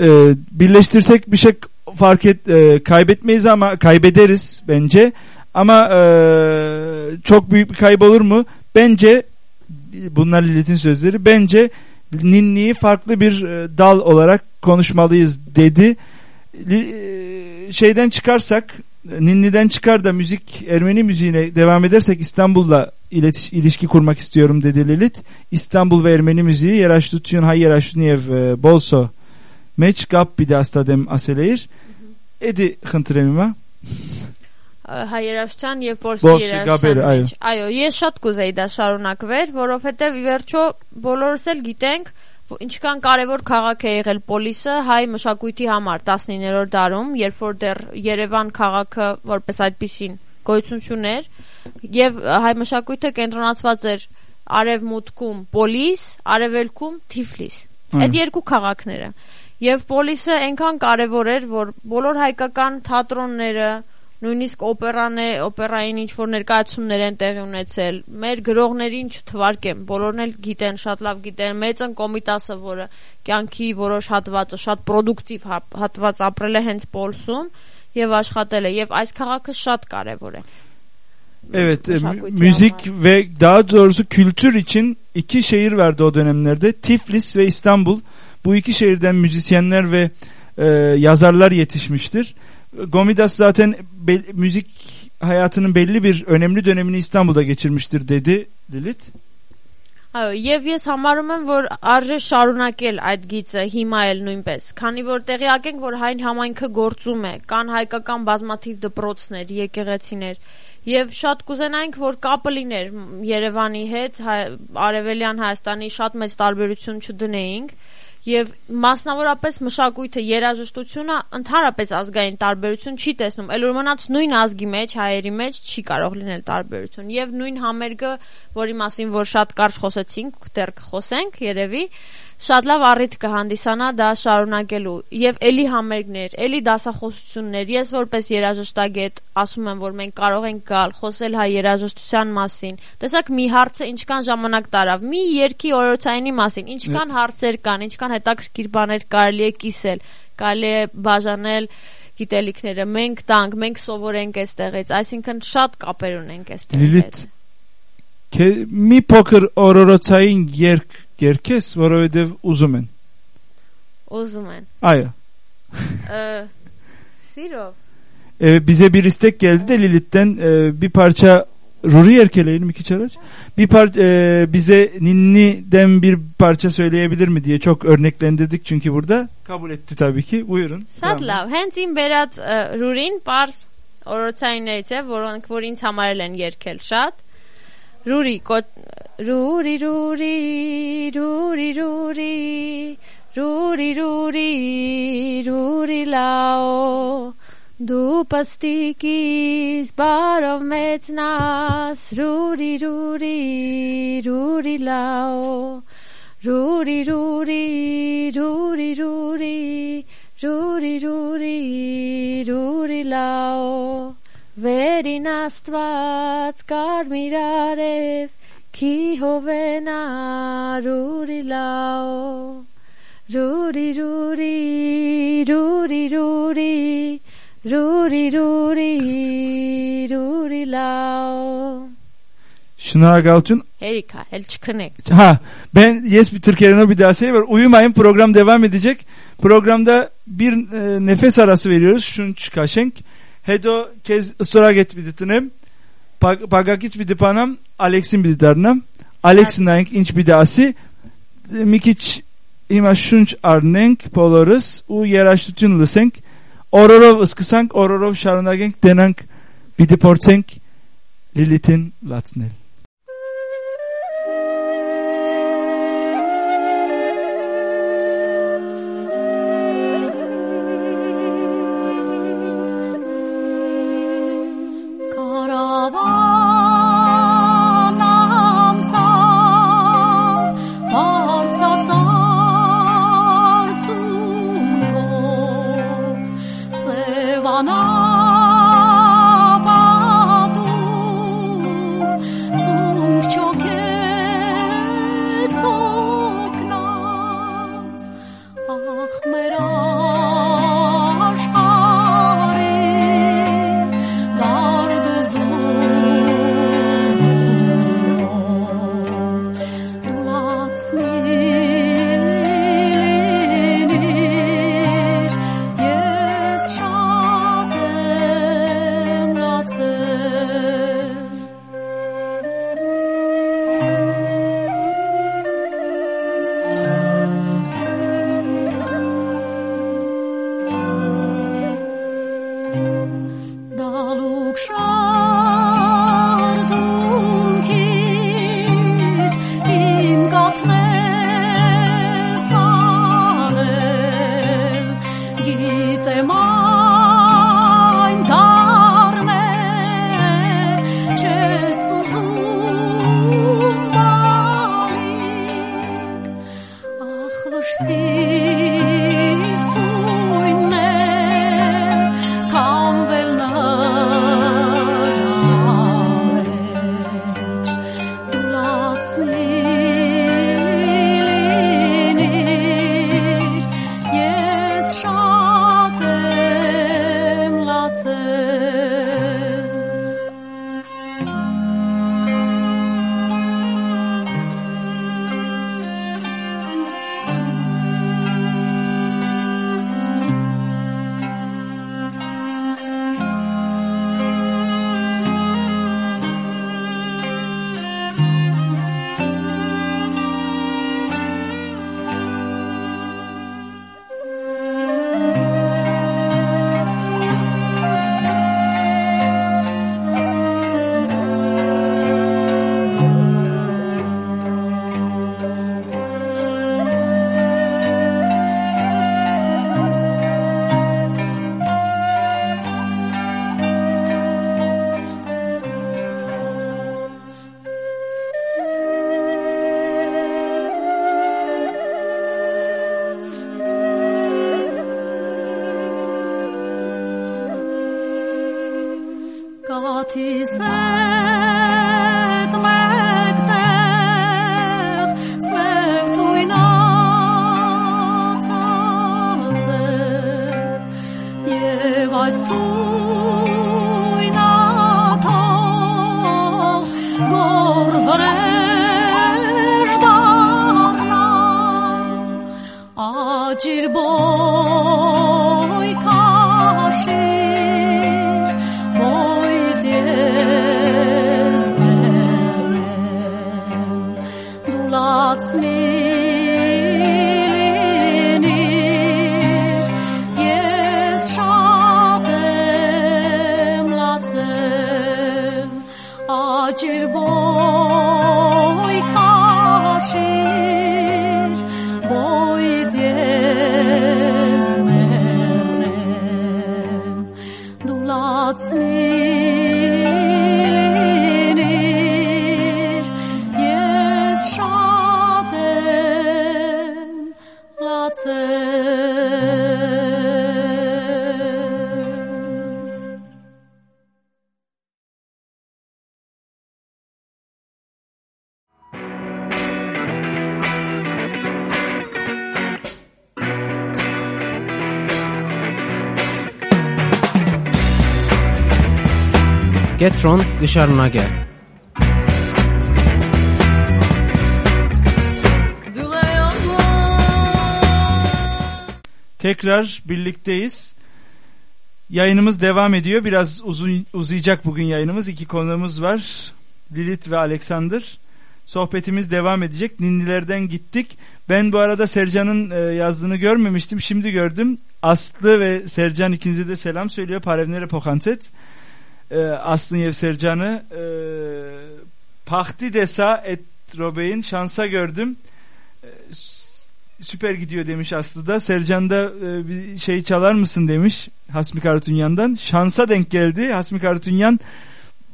e, birleştirsek bir şey fark et e, kaybetmeyiz ama kaybederiz bence. Ama e, çok büyük bir kayıp olur mu? Bence bunlar Lilith'in sözleri. Bence ninniyi farklı bir e, dal olarak konuşmalıyız dedi. Li- e, şeyden çıkarsak Ninni'den çıkar da müzik Ermeni müziğine devam edersek İstanbul'la iletiş, ilişki kurmak istiyorum dedi Lilith. İstanbul ve Ermeni müziği Yeraştutyon hay Yeraştuniyev e, Bolso Meç gap bir dastadem aseleir. Edi xıntremima. հայերաշտյան եւ Պոլսի գաբերը, այո։ ես շատ կուզեի դա շարունակվեր, որովհետեւ ի վերջո բոլորս էլ գիտենք ինչքան կարևոր քաղաք է եղել Պոլիսը հայ մշակույթի համար 19-րդ դարում, երբ որ դեռ Երևան քաղաքը որպես այդպեսին գոյություն չուներ եւ հայ մշակույթը կենտրոնացված էր արևմուտքում Պոլիս, արևելքում Թիֆլիս։ Այդ երկու քաղաքները։ Եվ Պոլիսը այնքան կարևոր էր, որ բոլոր հայկական թատրոնները, նույնիսկ օպերան է, օպերային ինչ որ ներկայացումներ են տեղի ունեցել։ Մեր գրողներին չթվարկեմ, բոլորն էլ գիտեն, շատ լավ գիտեն, մեծն կոմիտասը, որը կյանքի որոշ հատվածը շատ պրոդուկտիվ հա- հատված ապրել է հենց Պոլսում եւ աշխատել է եւ այս քաղաքը շատ կարեւոր է։ Evet, e, mü- Şarkıcı müzik ama. ve daha doğrusu kültür için iki şehir vardı o dönemlerde. Tiflis ve İstanbul. Bu iki şehirden müzisyenler ve e, yazarlar yetişmiştir. Gomidas zaten be- müzik hayatının belli bir önemli dönemini İstanbul'da geçirmiştir dedi Lilith. Այո, եւ ես համարում եմ, որ արժե շարունակել այդ գիծը հիմա էլ նույնպես, քանի որ տեղյակ ենք, որ հայ համայնքը գործում է, կան հայկական բազմաթիվ դպրոցներ, եկեղեցիներ, եւ շատ կուզենայինք, որ կապը լիներ Երևանի հետ, հայ, Արևելյան Հայաստանի շատ մեծ տարբերություն չդնեինք եւ մասնավորապես մշակույթը երաժշտությունը ընդհանրապես ազգային տարբերություն չի տեսնում ել որ մնաց նույն ազգի մեջ հայերի մեջ չի կարող լինել տարբերություն եւ նույն համերգը որի մասին որ շատ կարճ խոսեցինք դեռ կխոսենք երևի շատ լավ առիթ կհանդիսանա դա շարունակելու եւ ելի համերգներ, ելի դասախոսություններ։ Ես որպես երաժշտագետ ասում եմ, որ մենք կարող ենք գալ, խոսել հայ երաժշտության մասին։ Տեսակ մի հարցը ինչքան ժամանակ տարավ, մի երկի օրոցայինի մասին, ինչքան հարցեր կան, ինչքան հետաքրքիր բաներ կարելի է կիսել, կարելի է բաժանել գիտելիքները մենք տանք, մենք սովորենք այստեղից, այսինքն շատ կապեր ունենք այստեղ։ Lilith که می پاکر آراراتاین گرک گرکس وارودف اوزومن اوزومن آیا سیرو ee, bize bir istek geldi de Lilith'ten e, bir parça Ruri erkeleyelim iki çaraç. Bir par e, bize Ninni'den bir parça söyleyebilir mi diye çok örneklendirdik çünkü burada. Kabul etti tabii ki. Buyurun. Şatlav. Hentin berat ee, Rurin pars orotayinete voron kvorin tamarlen yerkel şat. Ruri, kot, ruri, ruri, ruri, ruri, ruri, ruri, ruri lao. Dupastikis barometnas, ruri, ruri, ruri lao. Ruri, ruri, ruri, ruri, ruri, ruri, ruri lao. Verin astvat kar mirarev ki hovena ruri lao ruri ruri ruri ruri ruri ruri ruri lao Şınar Galçın. Erika, Elçi Connect. Ha, ben Yes bir Türkiye'nin bir daha şey var. Uyumayın program devam edecek. Programda bir e, nefes arası veriyoruz. Şunç Kaşenk. Hedo kez ıstoraget biditinem. Pag- Pagakit bidipanam. Alex'in biditarnam. Alex'in daink inç bidasi. Mikiç ima şunç arnenk polorus. U yeraş tutun lısenk. Ororov ıskısank. Ororov şarınagenk denank. Bidiportsenk. Lilith'in latsnel. Petron Gışarnage. Tekrar birlikteyiz. Yayınımız devam ediyor. Biraz uzun uzayacak bugün yayınımız. İki konuğumuz var. Lilith ve Alexander. Sohbetimiz devam edecek. Nindilerden gittik. Ben bu arada Sercan'ın e, yazdığını görmemiştim. Şimdi gördüm. Aslı ve Sercan ikinize de selam söylüyor. Parevnere Pokantet. Pokantet. E, Aslı Yev Sercan'ı e, Pahti Desa et Robeyin şansa gördüm. E, süper gidiyor demiş Aslı da. Sercan da e, bir şey çalar mısın demiş Hasmi Karatunyan'dan. Şansa denk geldi. Hasmi Karatunyan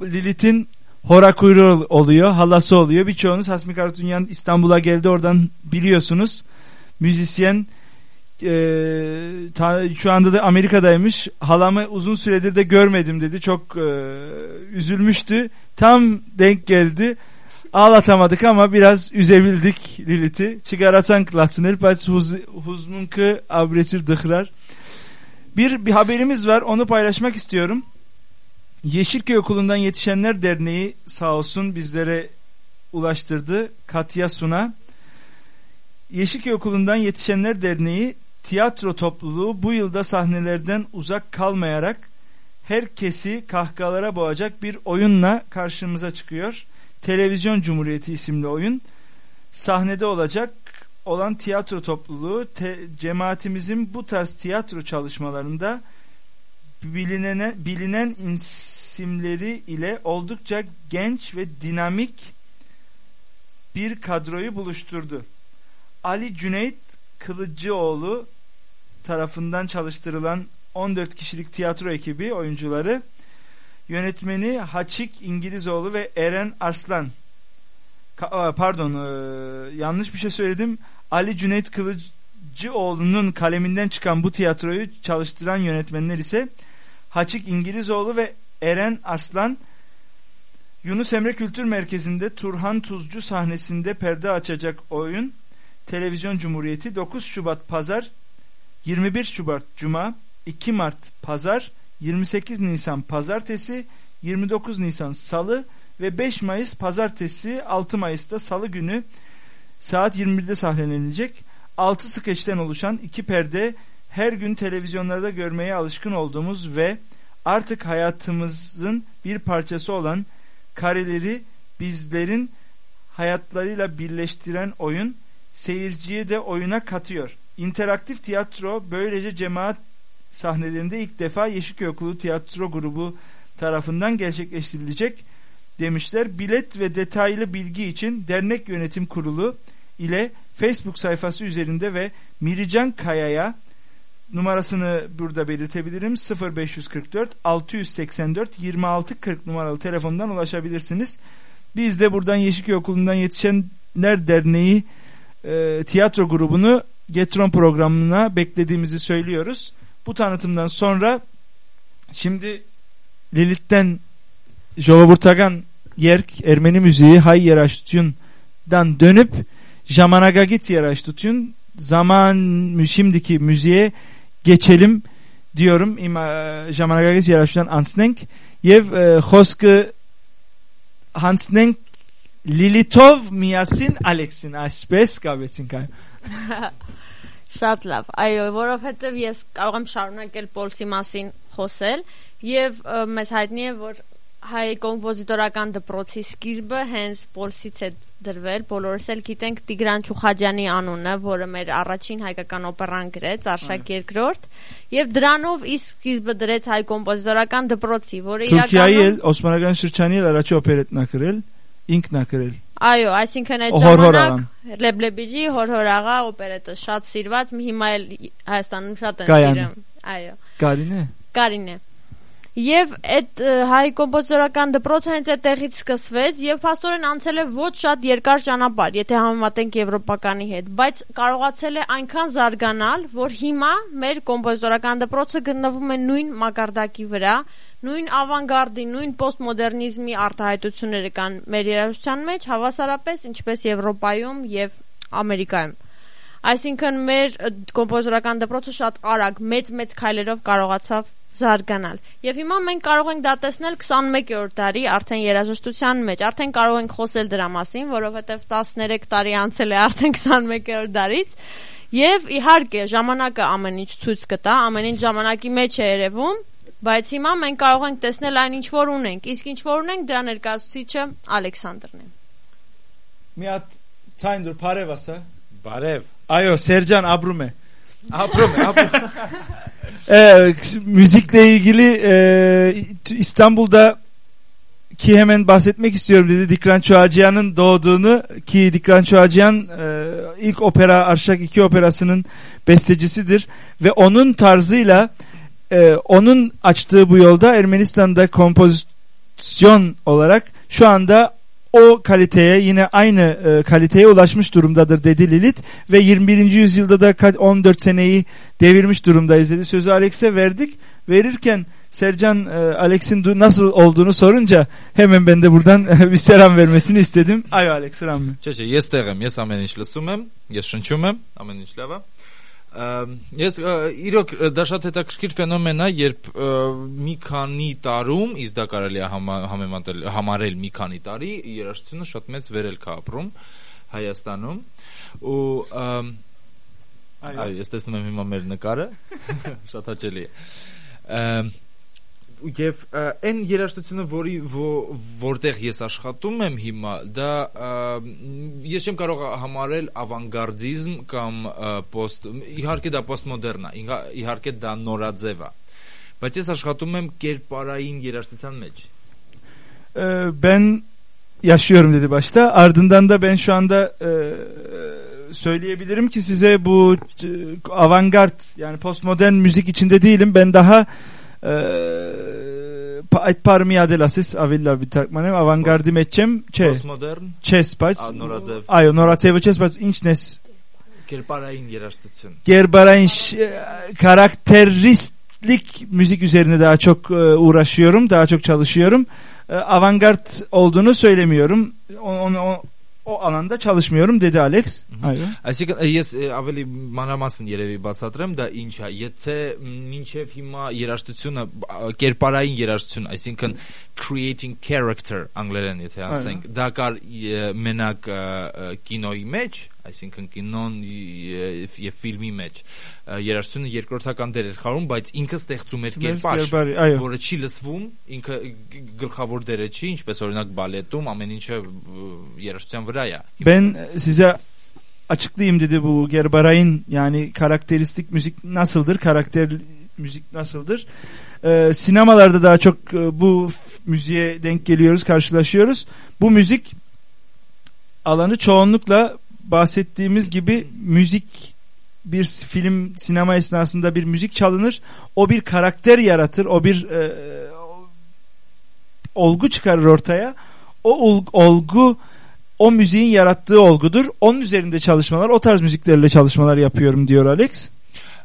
Lilith'in hora kuyruğu oluyor. Halası oluyor. Birçoğunuz Hasmi Karatunyan İstanbul'a geldi. Oradan biliyorsunuz. Müzisyen e, ta- şu anda da Amerika'daymış. Halamı uzun süredir de görmedim dedi. Çok e, üzülmüştü. Tam denk geldi. Ağlatamadık ama biraz üzebildik Lilith'i. Çıgaratan klatsınır. Paç huzmunkı abretir dıhrar. Bir, bir haberimiz var. Onu paylaşmak istiyorum. Yeşilköy Okulu'ndan Yetişenler Derneği sağ olsun bizlere ulaştırdı. Katya Suna. Yeşilköy Okulu'ndan Yetişenler Derneği tiyatro topluluğu bu yılda sahnelerden uzak kalmayarak herkesi kahkahalara boğacak bir oyunla karşımıza çıkıyor. Televizyon Cumhuriyeti isimli oyun sahnede olacak olan tiyatro topluluğu te- cemaatimizin bu tarz tiyatro çalışmalarında bilinen, bilinen isimleri ile oldukça genç ve dinamik bir kadroyu buluşturdu. Ali Cüneyt Kılıcıoğlu tarafından çalıştırılan 14 kişilik tiyatro ekibi oyuncuları yönetmeni Haçik İngilizoğlu ve Eren Arslan. Ka- pardon ee, yanlış bir şey söyledim. Ali Cüneyt Kılıcıoğlu'nun kaleminden çıkan bu tiyatroyu çalıştıran yönetmenler ise Haçik İngilizoğlu ve Eren Arslan. Yunus Emre Kültür Merkezi'nde Turhan Tuzcu sahnesinde perde açacak oyun Televizyon Cumhuriyeti 9 Şubat Pazar 21 Şubat Cuma 2 Mart Pazar 28 Nisan Pazartesi 29 Nisan Salı ve 5 Mayıs Pazartesi 6 Mayıs'ta Salı günü saat 21'de sahnelenecek 6 skeçten oluşan iki perde her gün televizyonlarda görmeye alışkın olduğumuz ve artık hayatımızın bir parçası olan kareleri bizlerin hayatlarıyla birleştiren oyun seyirciye de oyuna katıyor. İnteraktif tiyatro böylece cemaat sahnelerinde ilk defa Yeşilköy Okulu Tiyatro Grubu tarafından gerçekleştirilecek demişler. Bilet ve detaylı bilgi için dernek yönetim kurulu ile Facebook sayfası üzerinde ve Mirican Kaya'ya numarasını burada belirtebilirim 0544 684 2640 numaralı telefondan ulaşabilirsiniz. Biz de buradan Yeşilköy Okulu'ndan Yetişenler Derneği e, tiyatro grubunu Getron programına beklediğimizi söylüyoruz. Bu tanıtımdan sonra şimdi Lilith'ten Joavurtagan Yerk Ermeni müziği Hay Yeraştutyun'dan dönüp Jamanaga Git Yeraştutyun zaman şimdiki müziğe geçelim diyorum. Jamanaga Git Yeraştutyun Ansnenk Yev e, Hoskı Hansnenk Lilitov Miyasin Alexin Asbes Gavetin Kaybı <laughs> Շատ լավ։ Այո, որովհետև ես կարող եմ շարունակել Պոլսի մասին խոսել եւ մեզ հայտնի է, որ հայ կոմպոզիտորական դպրոցի սկիզբը հենց Պոլսից է դրվել։ Բոլորս էլ գիտենք Տիգրան Չուխաջյանի անունը, որը մեր առաջին հայկական օպերան գրեց, Արշակ երկրորդ, եւ դրանով ի սկիզբը դրեց հայ կոմպոզիտորական դպրոցի, որը Թուրքիայի իրականում էլ Օսմանական շրջանի առաջի օպերետնա գրել ինքնա գրել Այո, այսինքն այդ ժամանակ Լեբլեբիջի հորհորաղա օպերետը շատ սիրված, հիմա էլ Հայաստանում շատ են սիրում։ Այո, Կարին է Կարին է։ Եվ այդ հայ կոմպոզիտորական դպրոցը հենց այդտեղից սկսվեց եւ փաստորեն անցել է ոչ շատ երկար ճանապարհ, եթե համեմատենք եվրոպականի հետ, բայց կարողացել է այնքան զարգանալ, որ հիմա մեր կոմպոզիտորական դպրոցը գտնվում է նույն մակարդակի վրա, նույն ավանգարդի, նույն պոստմոդեռնիզմի արտահայտությունները կան մեր երաժշտության մեջ, հավասարապես ինչպես Եվրոպայում եւ Ամերիկայում։ Այսինքն մեր կոմպոզիտորական դպրոցը շատ արագ մեծ-մեծ քայլերով կարողացավ զարգանալ։ Եվ հիմա մենք կարող ենք դա տեսնել 21-րդ դարի արդեն երաժշտության մեջ, արդեն կարող ենք խոսել դրա մասին, որովհետև 13 տարի անցել է արդեն 21-րդ դարից։ Եվ իհարկե ժամանակը ամեն ինչ ցույց կտա, ամեն ինչ ժամանակի մեջ է երևում, բայց հիմա մենք կարող ենք տեսնել այն ինչ որ ունենք։ Իսկ ինչ որ ունենք, դրա ներկայացուցիչը Ալեքսանդրն է։ մի հատ ցայն դուր բարև ասա Բարև։ Այո Սերջան ապրում է Ապրում է, ապրում։ Ee, müzikle ilgili e, İstanbul'da ki hemen bahsetmek istiyorum dedi Dikran Çuhacıyan'ın doğduğunu ki Dikran Çuhacıyan e, ilk opera Arşak 2 operasının bestecisidir ve onun tarzıyla e, e, onun açtığı bu yolda Ermenistan'da kompozisyon olarak şu anda o kaliteye yine aynı e, kaliteye ulaşmış durumdadır dedi Lilith ve 21. yüzyılda da 14 seneyi devirmiş durumdayız dedi. Sözü Alex'e verdik. Verirken Sercan e, Alex'in nasıl olduğunu sorunca hemen ben de buradan <laughs> bir selam vermesini istedim. Ay Alex selam? Çeçe yes terem yes amen işle sumem yes şunçumem amen işleva. Ես իրոք դա շատ հետաքրքիր ֆենոմեն է, երբ մի քանի տարում, իսկ դա կարելի է համեմատել համարել մի քանի տարի, երաժշտությունը շատ մեծ վերել կա ապրում Հայաստանում ու այո, ես տեսնում եմ հիմա մեր նկարը, <laughs> շատ հաճելի է։ Ը, այն երաժշտությունը, որի որտեղ ես աշխատում եմ հիմա, դա ես չեմ կարող համարել ավանգարդիզմ կամ post իհարկե դա postmodern է, իհա- իհարկե դա նորաձև է։ Բայց ես աշխատում եմ կերպարային երաժշտության մեջ։ ben yaşıyorum dedi başta. Ardından da ben şu anda e, söyleyebilirim ki size bu e, avantgard yani postmodern müzik içinde değilim. Ben daha Paet parmia de lasis avilla bitakmanem avangardi mecem ce postmodern ce spac ai onoratev ce spac inçnes Gerbarain yer açtıtsın. Karakteristlik müzik üzerine daha çok uğraşıyorum, daha çok çalışıyorum. Avantgard olduğunu söylemiyorum. Onu, onu, o, alanda çalışmıyorum dedi Alex. Aynen. Այսինքն ես ավելի մանրամասն երևի բացատրեմ դա ինչ է եթե մինչև հիմա երաժշտությունը կերպարային երաժշտություն այսինքն creating character անգլերեն եթե ասենք դա կար մենակ կինոյի մեջ այսինքն կինոն եւ եւ ֆիլմի մեջ ը, երաժշտությունը երկրորդական դեր էր խաղում բայց ինքը ստեղծում էր կերպար Gerbarı, aynen. որը չի լսվում ինքը գ- գլխավոր դերը չի ինչպես օրինակ բալետում ամեն ինչը ը, երաժշտության վրա է Ben size açıklayayım dedi bu Gerbaray'ın yani karakteristik müzik nasıldır, karakter müzik nasıldır. Ee, sinemalarda daha çok e, bu f- müziğe denk geliyoruz, karşılaşıyoruz. Bu müzik alanı çoğunlukla bahsettiğimiz gibi müzik bir film sinema esnasında bir müzik çalınır. O bir karakter yaratır. O bir e, olgu çıkarır ortaya. O ol- olgu o müziğin yarattığı olgudur. Onun üzerinde çalışmalar, o tarz müziklerle çalışmalar yapıyorum diyor Alex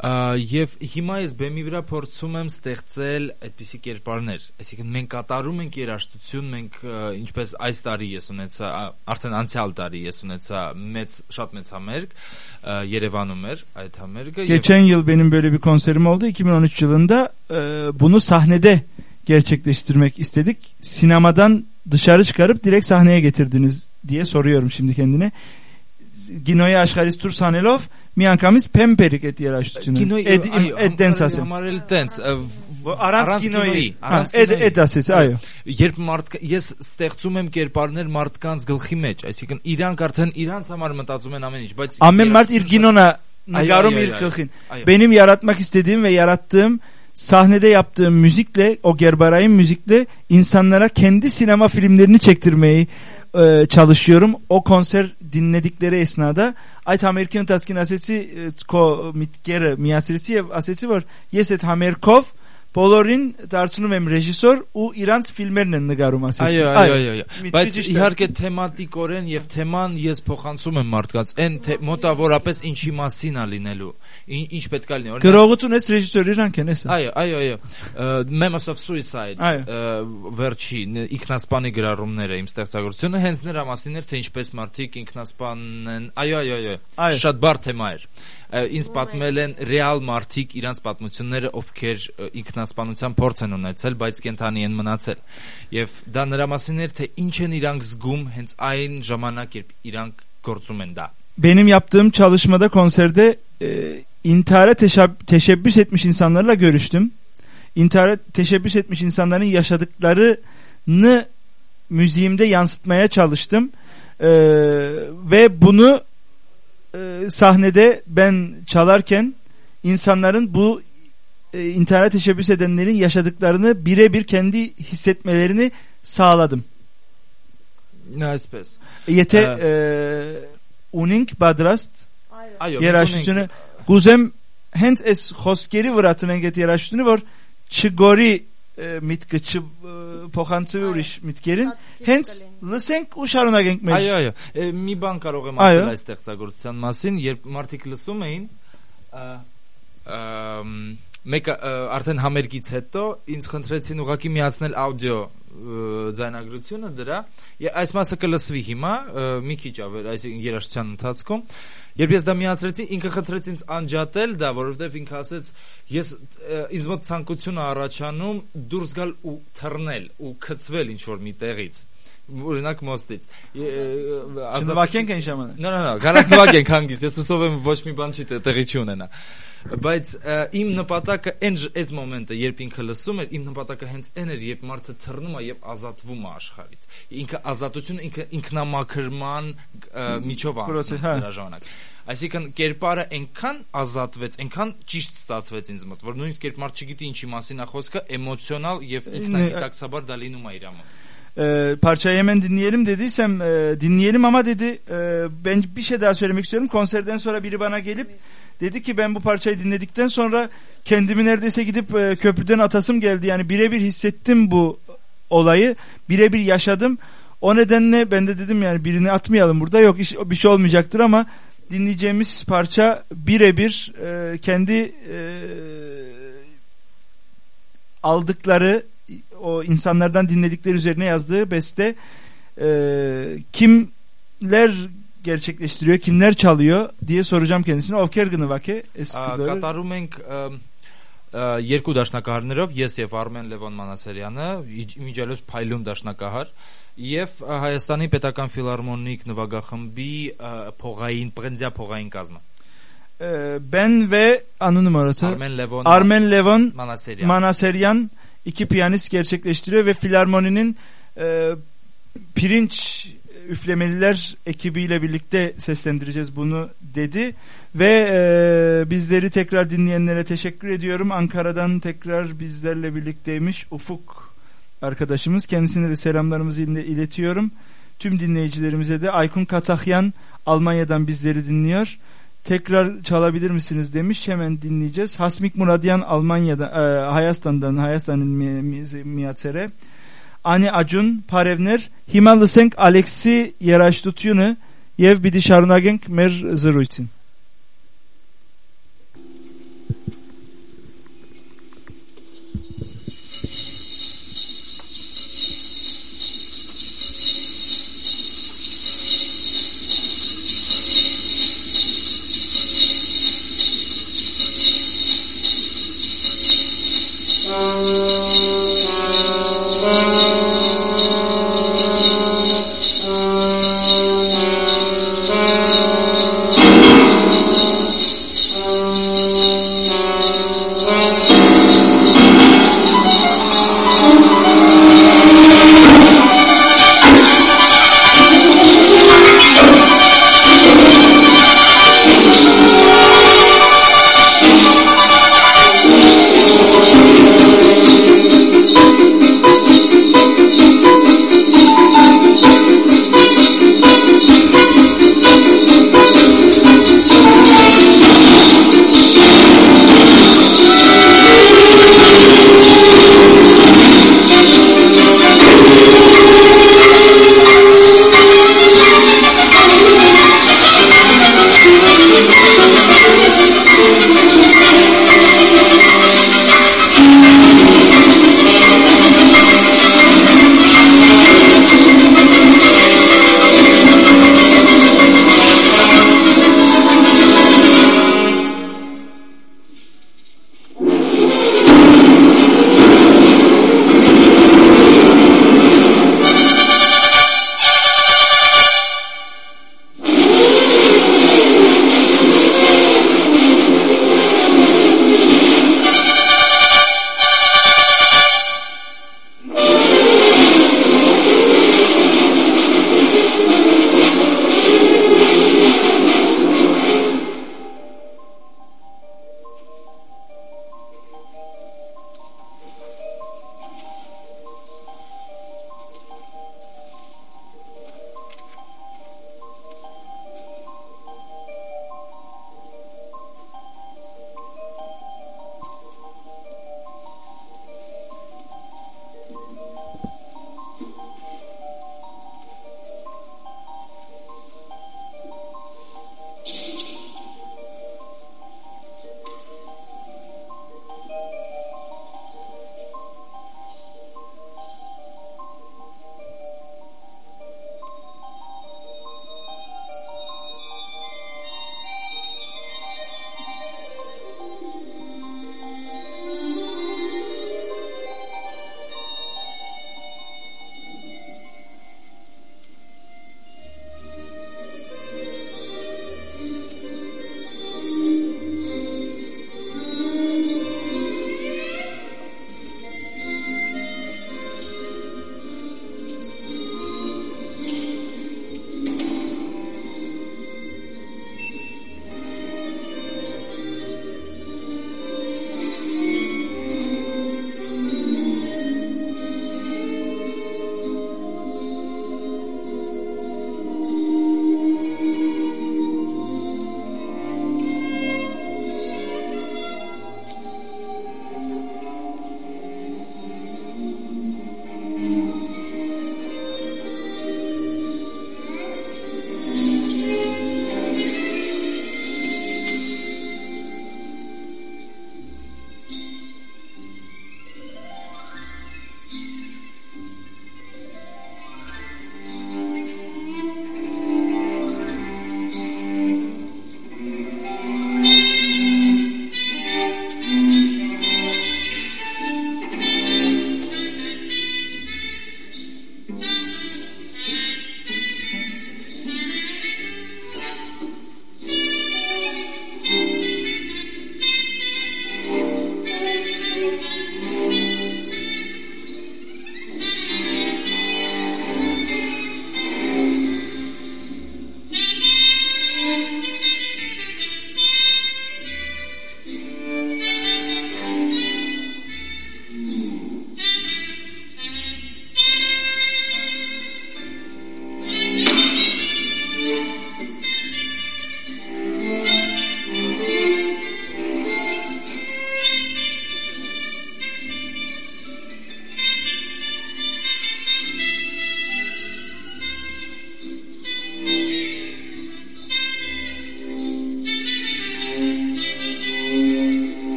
Ա, Ա, Եվ հիմա ես բեմի վրա փորձում եմ ստեղծել այդպիսի կերպարներ, այսինքն մենք կատարում ենք երաժշտություն, մենք ա, ինչպես այս տարի ես ունեցա, ա, արդեն անցյալ տարի ես ունեցա մեծ շատ մեծ համերգ ա, Երևանում էր այդ համերգը Geçen yıl benim böyle bir konserim oldu. 2013 yılında e, bunu sahnede gerçekleştirmek istedik. Sinemadan dışarı çıkarıp direkt sahneye getirdiniz diye soruyorum şimdi kendine. Ginoya Aşkaris Tursanelov Երաշտությունը։ Կինոյի Էդ իմ այո, էդ դենս ասեմ։ համարել տենց Առանց կինոյի։ Հա, առանց կինոյի։ էդ ասեց, այո։ երբ մարդ ես ստեղծում եմ կերպարներ մարդկանց գլխի մեջ, այսինքն իրանք արդեն իրանց համար մտածում են amեն ինչ, բայց Ամեն մարդ իր գինոնա նկարում իր գլխին։ Benim yaratmak istediğim ve yarattığım sahnede yaptığım müzikle o Gerbaray'ın müzikle insanlara kendi sinema filmlerini çektirmeyi e, çalışıyorum. O konser dinledikleri esnada Ayt Amerikan Taskin Asesi ko mitgere miyasirisi asesi var. Yeset Hamerkov Polorin դարձնում եմ ռեժիսոր ու իրանց ֆիլմերն են նկարում ասեցի։ Այո, այո, այո, այո։ Բայց իհարկե թեմատիկորեն եւ թեման ես փոխանցում եմ մարդկանց, այն թե մոտավորապես ինչի մասին է լինելու, ին- ինչ պետք է լինի։ Օրինակ, Գրողություն ես ռեժիսոր իրանք են էսա։ Այո, այո, այո։ Ա, Memories of Suicide, վերջի ինքնասպանի գրառումները իմ ստեղծագործությունը հենց նրա մասին էր, թե ինչպես մարդիկ ինքնասպան են։ Այո, այո, այո։ Շատ բարդ թեմա էր։ Ինձ պատմել են ռեալ մարդիկ իրանց պատմությունները, ովքեր ա, ինքնասպանության փորձ են ունեցել, բայց կենթանի են մնացել։ Եվ դա նրա մասին էր, թե ինչ են իրանք զգում հենց այն ժամանակ, երբ իրանք գործում են դա։ benim yaptığım çalışmada konserde e, intihara teşab- teşebbüs etmiş insanlarla görüştüm. İntihara teşebbüs etmiş insanların yaşadıklarını müziğimde yansıtmaya çalıştım. E, ve bunu e, sahnede ben çalarken insanların bu e, intihara teşebbüs edenlerin yaşadıklarını birebir kendi hissetmelerini sağladım. Nice pass. E, Yete ee, e, uning badrast yeraştütünü guzem hent es hoskeri vıratın enget yeraştütünü var çigori միտքը փոխանցվի ուրիշ միտքերին հենց լսենք ու շարունակենք մեր Այո, այո։ Է, Մի բան կարող եմ ասել այս ստեղծագործության մասին, երբ մարդիկ լսում էին, մեկը արդեն համերգից հետո ինձ խնդրեցին ուղակի միացնել աուդիո ձայնագրությունը դրա։ Այս մասը կլսվի հիմա, մի քիչ ավել, այսինքն երաժշտության ընթացքում։ Երբ ես դա միացրեցի, ինքը խնդրեց ինձ անջատել դա, որովհետև ինքը ասեց, ես ինձ մոտ ցանկություն է առաջանում դուրս գալ ու թռնել ու քծվել ինչ որ մի տեղից օրինակ մոստից Չնվակենք այն ժամանակ No, no, no, գարակ նվագենք հանգիստ, ես հուսով եմ ոչ մի բան չի տե- տեղի չի ունենա։ Բայց իմ նպատակը այն այդ մոմենտը, երբ ինքը լսում էր, իմ նպատակը հենց այն էր, երբ մարդը թռնում է եւ ազատվում է աշխարից։ Ինքը ազատությունը ինքը ինքնամաքրման միջով անցնում հա։ դրա ժամանակ։ Այսինքն կերպարը այնքան ազատվեց, այնքան ճիշտ ստացվեց ինձ մոտ, որ նույնիսկ երբ մարդ չգիտի ինչի մասին է խոսքը, էմոցիոնալ եւ ինքնագիտակցաբար դա լինում է իր մոտ։ parçayı hemen dinleyelim dediysem dinleyelim ama dedi ben bir şey daha söylemek istiyorum konserden sonra biri bana gelip dedi ki ben bu parçayı dinledikten sonra kendimi neredeyse gidip e, köprüden atasım geldi. Yani birebir hissettim bu olayı. Birebir yaşadım. O nedenle ben de dedim yani birini atmayalım burada. Yok iş, bir şey olmayacaktır ama dinleyeceğimiz parça birebir e, kendi e, aldıkları o insanlardan dinledikleri üzerine yazdığı beste e, kimler gerçekleştiriyor, kimler çalıyor diye soracağım kendisine. Ovkergını vake eski Ա, doğru. Կատարում ենք ըմ, ը, երկու դաշնակահարներով ես եւ Արմեն Լևոն Մանասարյանը իջ- միջալոց փայլուն դաշնակահար եւ ը, Հայաստանի Պետական Ֆիլհարմոնիկ նվագախմբի ը, փողային պրենձիա փողային կազմը E, ben ve anı numarası Armen Levon Armen Levon Manasaryan Manaseryan iki piyanist gerçekleştiriyor ve Filarmoni'nin e, pirinç üflemeliler ekibiyle birlikte seslendireceğiz bunu dedi ve e, bizleri tekrar dinleyenlere teşekkür ediyorum. Ankara'dan tekrar bizlerle birlikteymiş Ufuk arkadaşımız. Kendisine de selamlarımızı ile- iletiyorum. Tüm dinleyicilerimize de Aykun Katahyan Almanya'dan bizleri dinliyor. Tekrar çalabilir misiniz demiş. Hemen dinleyeceğiz. Hasmik Muradyan Almanya'da e, Hayastan'dan Hayastan'ın mi, Ani Acun Parevner Himalı Senk Alexi Yeraştutyunu Yev Bidi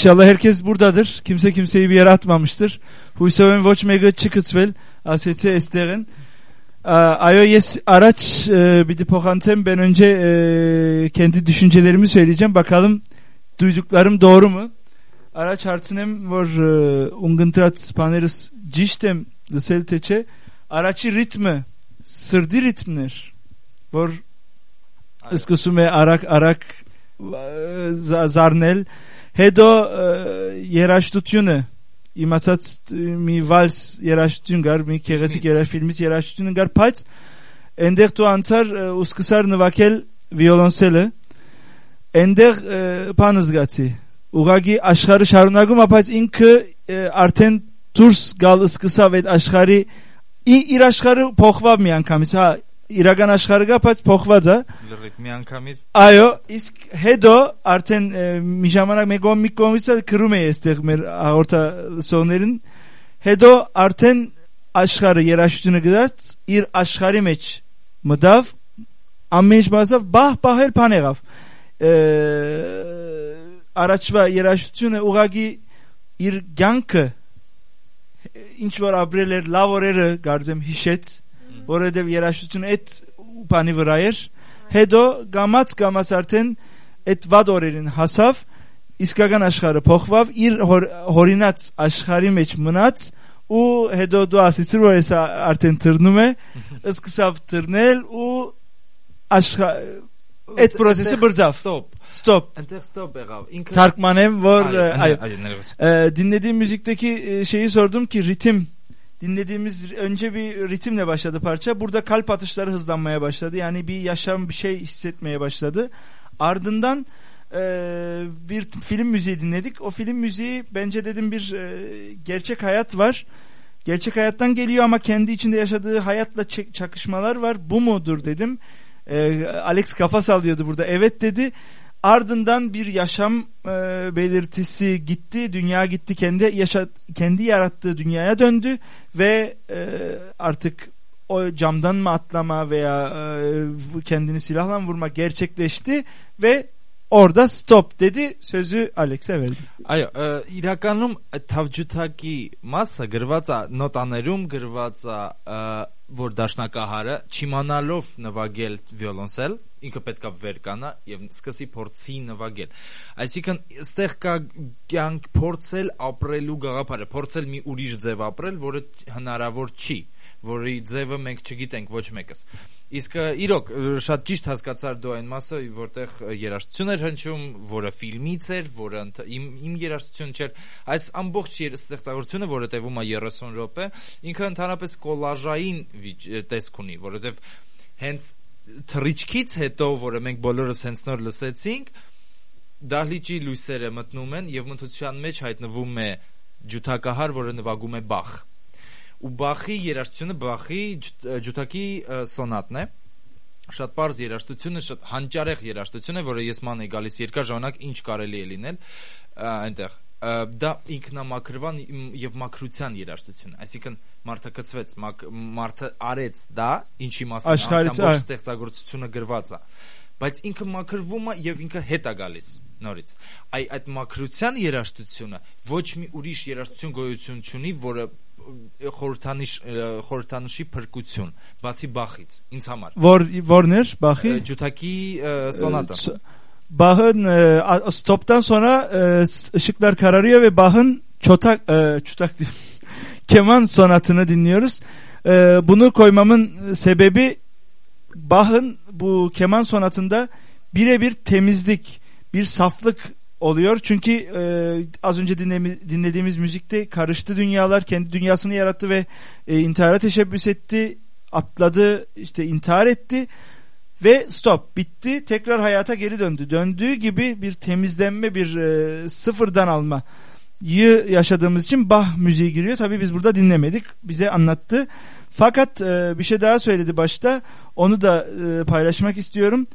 İnşallah herkes buradadır. Kimse kimseyi bir yere atmamıştır. Huyseven Watch Mega Çıkıtsvel AST Esteren. iOS araç e, bir pohantem ben önce e, kendi düşüncelerimi söyleyeceğim. Bakalım duyduklarım doğru mu? Araç hartinem var e, ungıntrat paneris ciştem lıselteçe araçı ritmi sırdı ritmler var ıskısume arak arak za- zarnel հետո երաշտությունը իմացած մի վալս երաշտություն կար, մի քեղեցիկ երաֆիլմից երաշտություն կար, բայց այնտեղ դու անցար ու սկսար նվագել վիոլոնսելը, այնտեղ բանը զգացի։ Ուղղակի աշխարհը շարունակում, բայց ինքը արդեն դուրս գալ սկսավ այդ աշխարհի իր աշխարհը փոխվավ միանգամից, հա, ha iragan aşkarı gapats pohva da Լրիվ միանգամից Ayo, իսկ հետո արդեն մի ժամանակ մեկ կողմ մի կողմից էլ գրում էի այստեղ մեր հաղորդա լսողներին հետո արդեն աշխարհը երաշխությունը գտած իր աշխարհի մեջ մտավ ամեն ինչ մասով բահ բահել բան եղավ Է, առաջվա երաշխությունը ուղագի իր ցանկը ինչ որ ապրել էր լավ օրերը գարձեմ հիշեց որովհետև երաշխությունը այդ բանի վրա էր հետո գամած գամած արդեն այդ վատ օրերին հասավ իսկական աշխարհը փոխվավ իր հոր, հորինած աշխարհի մեջ մնաց ու հետո դու ասեցիր որ էսա արդեն թռնում է սկսավ թռնել ու աշխարհ այդ process-ը բրձավ Stop. stop Այնտեղ stop եղավ։ Ինքը Tarkmanem var Aynen, e, ay- aynen, evet. e, dinlediğim müzikteki e, şeyi sordum ki ritim dinlediğimiz önce bir ritimle başladı parça. Burada kalp atışları hızlanmaya başladı. Yani bir yaşam bir şey hissetmeye başladı. Ardından e, bir film müziği dinledik. O film müziği bence dedim bir e, gerçek hayat var. Gerçek hayattan geliyor ama kendi içinde yaşadığı hayatla çakışmalar var. Bu mudur dedim. E, Alex kafa sallıyordu burada. Evet dedi. Ardından bir yaşam e, belirtisi gitti, dünya gitti, kendi yaşa kendi yarattığı dünyaya döndü ve e, artık o camdan mı atlama veya e, kendini silahla vurmak gerçekleşti ve orada stop dedi sözü Alex'e verdi. Այո, իրականում թավջութակի մասը գրված է նոտաներում գրված է որ դաշնակահարը չիմանալով նվագել վիոլոնսել ինքը պետքա վեր կանա եւ սկսի փորձի նվագել այսինքն այստեղ կա կյանք փորձել ապրելու գաղափարը փորձել մի ուրիշ ձև ապրել որը հնարավոր չի որի ձևը մենք չգիտենք ոչ մեկս իսկ իրոք շատ ճիշտ հասկացար դու այն մասը որտեղ երաժշտություն էր հնչում որը ֆիլմից էր որը իմ իմ երաժշտություն չէր այս ամբողջ ստեղծագործությունը որը տևում է 30 րոպե ինքը ընդհանրապես կոլաժային տեսք ունի որովհետև հենց թռիչքից հետո որը մենք բոլորս հենց նոր լսեցինք դահլիճի լույսերը մտնում են եւ մթության մեջ հայտնվում է ջութակահար որը նվագում է բախ ու բախի երաժշտությունը բախի ջութ- ջութակի սոնատն է շատ པարզ երաժշտությունը շատ հանճարեղ երաժշտություն է որը ես ման է գալիս երկար ժամանակ ինչ կարելի է լինել այնտեղ դա ինքնամաքրվան եւ մաքրության երաժշտություն այսինքն մակ- մարդը արեց դա ինչի մասին ամբողջ ստեղծագործությունը գրված է բայց ինքը մաքրվում է եւ ինքը հետ է գալիս նորից այ այդ մաքրության երաժշտությունը ոչ մի ուրիշ երաժշտություն գոյություն չունի որը խորհրդանիշ ը, խորհրդանշի փրկություն բացի բախից ինձ համար Vor Warner Bach'i Ը, ջութակի ը, սոնատը S- Bach'ın e, a- stoptan sonra e, s- ışıklar kararıyor ve Bach'ın çotak e, çotak diyorum. keman sonatını dinliyoruz. E, bunu koymamın sebebi Bach'ın bu keman sonatında birebir temizlik, bir saflık oluyor. Çünkü e, az önce dinlemi- dinlediğimiz müzikte karıştı dünyalar, kendi dünyasını yarattı ve e, intihara teşebbüs etti, atladı, işte intihar etti ve stop bitti tekrar hayata geri döndü. Döndüğü gibi bir temizlenme bir e, sıfırdan alma yı yaşadığımız için Bach müziği giriyor. Tabi biz burada dinlemedik bize anlattı. Fakat e, bir şey daha söyledi başta onu da e, paylaşmak istiyorum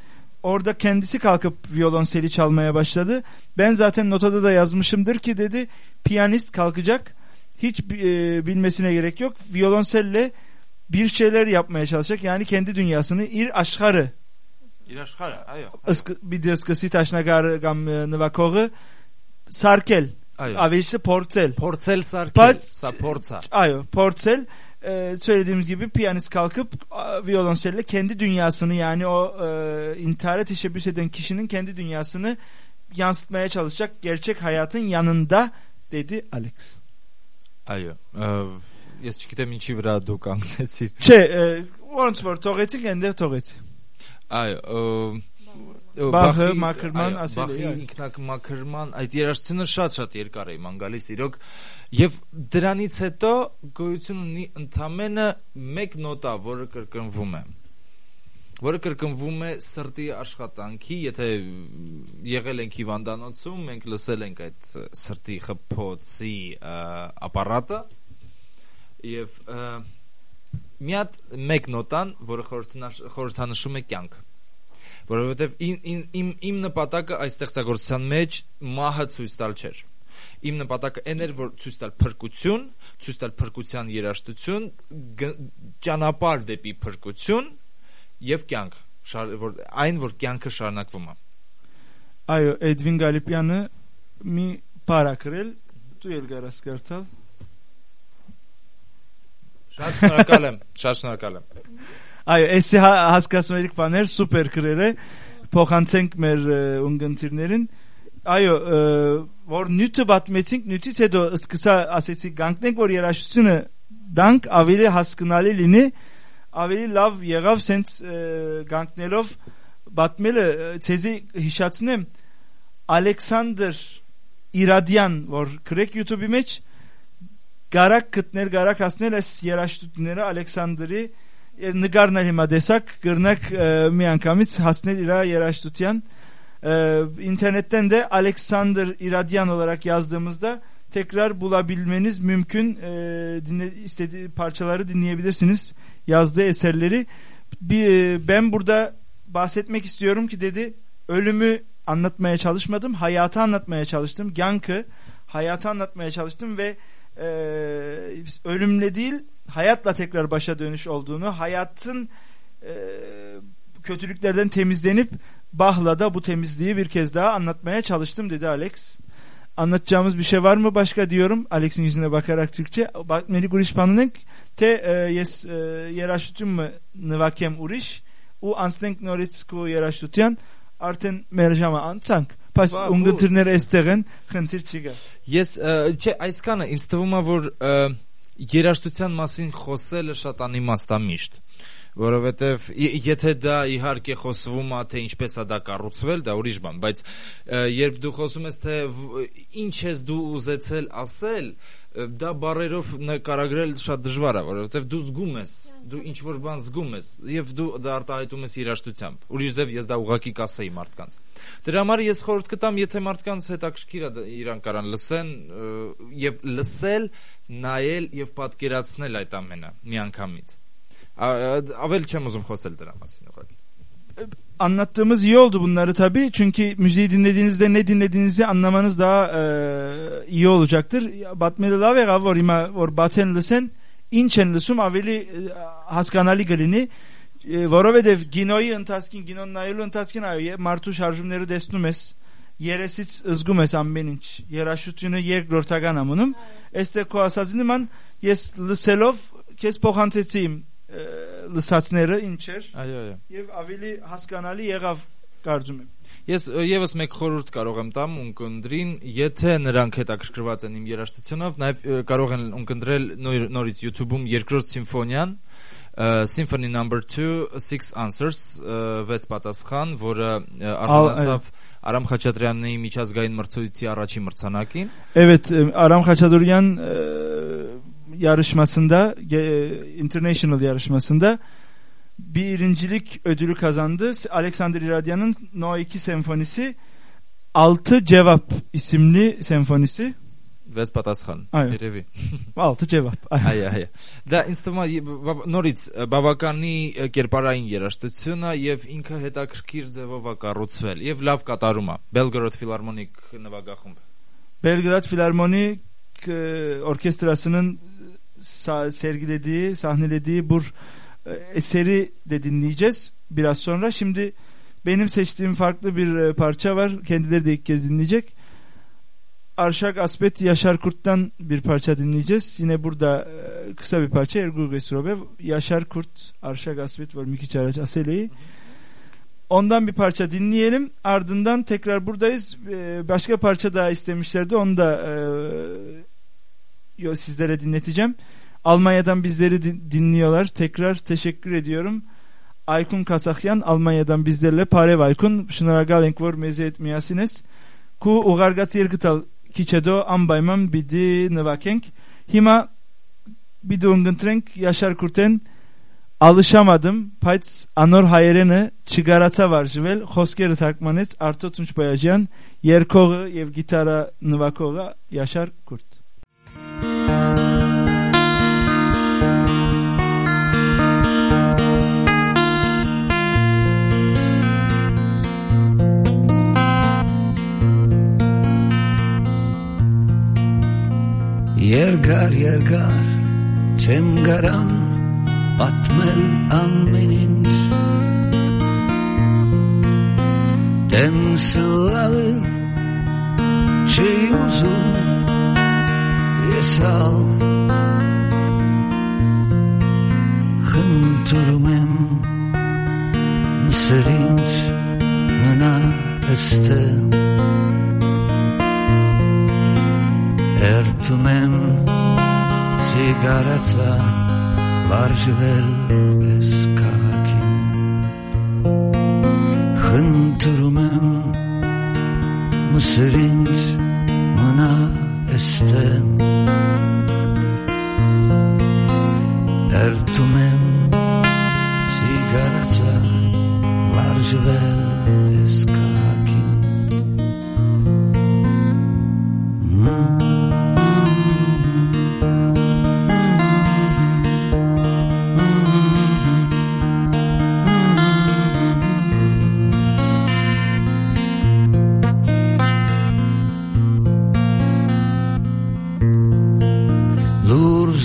orada kendisi kalkıp violonseli çalmaya başladı. Ben zaten notada da yazmışımdır ki dedi piyanist kalkacak hiç e, bilmesine gerek yok. Violonselle bir şeyler yapmaya çalışacak. Yani kendi dünyasını ir aşkarı. İr aşkarı. Ayo. Bir de skasi taşna gar gam e, nvakoru sarkel. Ayo. Avecte portel. Portel sarkel. Pa, sa porca. Ayo, portel. E, söylediğimiz gibi piyanist kalkıp a, violonselle kendi dünyasını yani o e, intihara teşebbüs eden kişinin kendi dünyasını yansıtmaya çalışacak gerçek hayatın yanında dedi Alex. Այո։ ը, Ես չգիտեմ ինչի վրա դու կանգնեցիր։ Şey, e, once for Toget'i kendi Toget. Այո, ը, ը, Բախը, Բախի- մաքրման, այո, ասել էի, Բախի այո։ ինքնակմաքրման այդ երաժշտությունը շատ-շատ երկար է իման գալիս իրոք եւ դրանից հետո գոյություն ունի ընդամենը մեկ նոտա, որը կրկնվում է որը կրկնվում է սրտի աշխատանքի, եթե եղել ենք հիվանդանոցում, մենք լսել ենք այդ սրտի խփոցի ապարատը եւ մի հատ մեկ նոտան, որը խորհրդանշ- խորհրդանշում է կյանք որովհետև իմ իմ, իմ նպատակը այս ստեղծագործության մեջ մահը ցույց տալ չէր իմ նպատակը այն էր, որ ցույց տալ փրկություն, ցույց տալ փրկության երաշտություն, ճանապարհ դեպի փրկություն եւ կյանք, շար, որ այն որ կյանքը շարունակվում է։ Այո, Էդվին Գալիպյանը մի պարա գրել, դու ել գարաս կարդալ։ Շատ շնորհակալ եմ, շատ շնորհակալ եմ։ Այո, այս հա-, հասկացմերիկ բաներ սուպեր գրեր է։ Փոխանցենք մեր ունգընտիրներին։ ու ajo uh, e, vor një të batmecink një të se do skësa aseci ganknek vor jera shtusënë dank aveli haskınali lini aveli lav yerav sens e, ganknelov batmeli e, tezi hişatsını Alexander İradyan var krek YouTube meç garak kıtner garak asneles yeraş tutnere Alexander'i e, nıgar nalima desak gırnak e, miyankamis hasnel ira yeraş tutyan e, internetten de Alexander İradyan olarak yazdığımızda tekrar bulabilmeniz mümkün. E, dinle, istediği parçaları dinleyebilirsiniz yazdığı eserleri. Bir, e, ben burada bahsetmek istiyorum ki dedi ölümü anlatmaya çalışmadım hayatı anlatmaya çalıştım. Yankı hayatı anlatmaya çalıştım ve e, ölümle değil hayatla tekrar başa dönüş olduğunu hayatın e, kötülüklerden temizlenip Bahla da bu temizliği bir kez daha anlatmaya çalıştım dedi Alex. Anlatacağımız bir şey var mı başka diyorum Alex'in yüzüne bakarak Türkçe. Bakmeli guriş panunek te e, yes e, yeraştutum mu nvakem uriş u ansdenk noritsku yeraştutyan arten merjama ansank pas Բա, ungıtırner estegen խնդիր չկա Ես ը, չէ, այսքանը ինձ թվում է որ ը, երաժշտության մասին խոսելը շատ անիմաստ է միշտ որովհետև եթե դա իհարկե խոսվում է թե ինչպես է դա կառուցվել, դա ուրիշ բան, բայց երբ դու խոսում ես թե ինչ ես դու ուզեցել ասել, դա բարերով նկարագրել շատ դժվար է, որովհետև դու զգում ես, դու ինչ որ բան զգում ես եւ դու դա արտահայտում ես երաժշտությամբ։ Ուրիշ ձև ես դա ուղակի կասեի մարդկանց։ Դրա համար ես խորհուրդ կտամ, եթե մարդկանց հետաքրքիր է իրան կարան լսեն եւ լսել, նայել եւ պատկերացնել այդ ամենը միանգամից։ Avel çem uzun hostel dramasını yok. Anlattığımız iyi oldu bunları tabii. Çünkü müziği dinlediğinizde ne dinlediğinizi anlamanız daha e, iyi olacaktır. Batmeli lave gavor ima vor batenlisen inçenlisum aveli haskanali galini որովհետև գինոյի ընթացքին գինոն նայելու ընթացքին այո մարդու շարժումները տեսնում ես երեսից զգում ես ամեն ինչ երաշխությունը երկրորդական ամնում այստեղ քո ասածին ման ես լսելով քեզ փոխանցեցի լսածները ինչեր Այո, այո։ եւ ավելի հասկանալի եղավ կարծում եմ Ես եւս մեկ խորհուրդ կարող եմ տամ ունկնդրին, եթե նրանք հետաքրքրված են իմ երաժշտությունով, նաեւ կարող են ունկնդրել նոր- նորից YouTube-ում երկրորդ սիմֆոնիան Symphony number 2 Six Answers վեց պատասխան, որը արժանացավ Արամ Խաչատրյանի միջազգային մրցույթի առաջին մրցանակին։ e, Aram Haçaduryan e, yarışmasında e, international yarışmasında birincilik ödülü kazandı. Alexander İradyan'ın No 2 senfonisi Altı Cevap isimli senfonisi. Վեց պատասխան։ Այո։ Երևի։ <laughs> Altı Cevap. Այո, այո։ Դա ինձ թվում է ե- բա- նորից ը, բավականի ը, կերպարային երաժշտություն է եւ ինքը հետաքրքիր ձևով է կառուցվել եւ լավ կատարում է։ Belgorod Philharmonic նվագախումբ։ Belgrad Filarmonik e, Orkestrası'nın sa- sergilediği, sahnelediği bu e, eseri de dinleyeceğiz biraz sonra. Şimdi benim seçtiğim farklı bir e, parça var. Kendileri de ilk kez dinleyecek. Arşak Aspet Yaşar Kurt'tan bir parça dinleyeceğiz. Yine burada e, kısa bir parça Ergur Gesrobe. Yaşar Kurt, Arşak Aspet var Miki Çaraç Asele'yi. Ondan bir parça dinleyelim. Ardından tekrar buradayız. Başka parça daha istemişlerdi. Onu da sizlere dinleteceğim. Almanya'dan bizleri din- dinliyorlar. Tekrar teşekkür ediyorum. Aykun Kasakyan Almanya'dan bizlerle. Pare Aykun şunlara galenk var meziyet miyasines ku ugargat yergital kiçedo ambaymam bidi nıvakenk hima bidi ungıntrenk Yaşar Kurten. Alışamadım. Payts anor hayerene çıgarata var jvel hoskeri takmanets arto tunç bayajan yerkoğu yev gitara Yaşar Kurt Երկար երկար չեմ գարամ պատմել ամեն ինչ Դեմ սլավը չի ուզում ես ալ խնդրում եմ սրինչ մնա ստեղ Հերթում եմ սիգարացա վարժվել պես քաղաքին Խնդրում եմ մսրինչ մնա էստեն Հերթում եմ սիգարացա վարժվել պես քաղաքին Mm-hmm.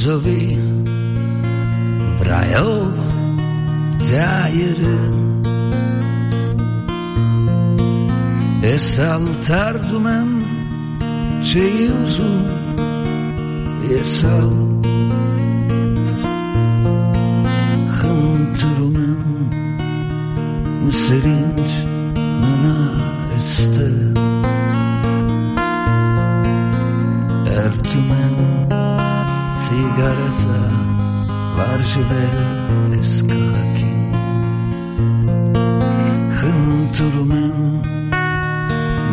zovi Vrayov daire e saltardumem şeyi uzun e sal hımtırumem sevinç nana este ertümem גרסה varshivel eskakim Khınturmen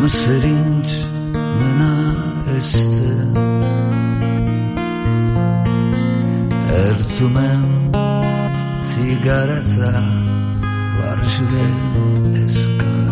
mıserinç mına este Ertumen tigarata varshivel eskakim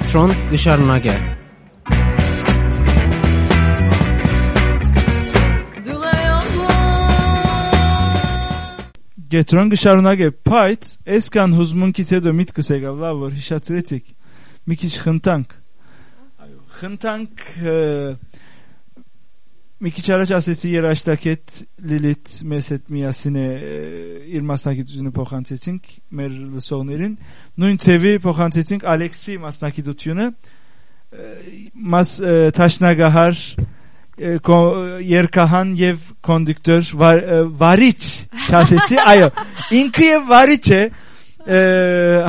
Getron Gışarnage Getron gışarunage pait eskan huzmun kitedo mit kısega lavor hişatretik mikiş hıntank. Hıntank e, Մի քիչ առաջ ասեցի երաշտակետ Լիլիթ մեզ հետ միասին է իր մասնակցությունը փոխանցեցինք մեր լսողներին։ Նույն ցևի փոխանցեցինք Ալեքսի մասնակցությունը մաս տաշնագահար երկահան եւ կոնդուկտոր վարիչ չասեցի <laughs> այո ինքը եւ վարիչ է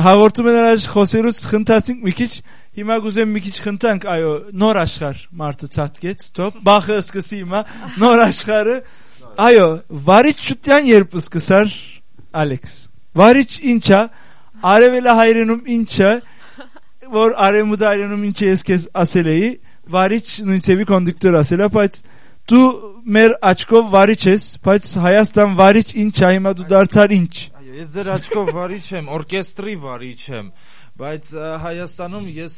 հաղորդում են առաջ խոսելուց խնդացինք մի քիչ Հիմա գուզեմ մի քիչ խնդանք, այո, նոր աշխարհ մարդը ցածկեց, թոփ, բախը սկսի հիմա նոր աշխարհը։ Այո, վարիչ շուտյան երբ սկսար Ալեքս։ Վարիչ ինչա, արևելահայրենում ինչա, որ արևմուտայրենում ինչի ես քեզ ասել էի, վարիչ նույնիսկ կոնդուկտոր ասելա, բայց դու մեր աչքով վարիչ ես, բայց Հայաստան վարիչ ինչա, հիմա դու դարձար ինչ։ Այո, ես ձեր աչքով վարիչ եմ, օրկեստրի վարիչ եմ։ Այո բայց Հայաստանում ես,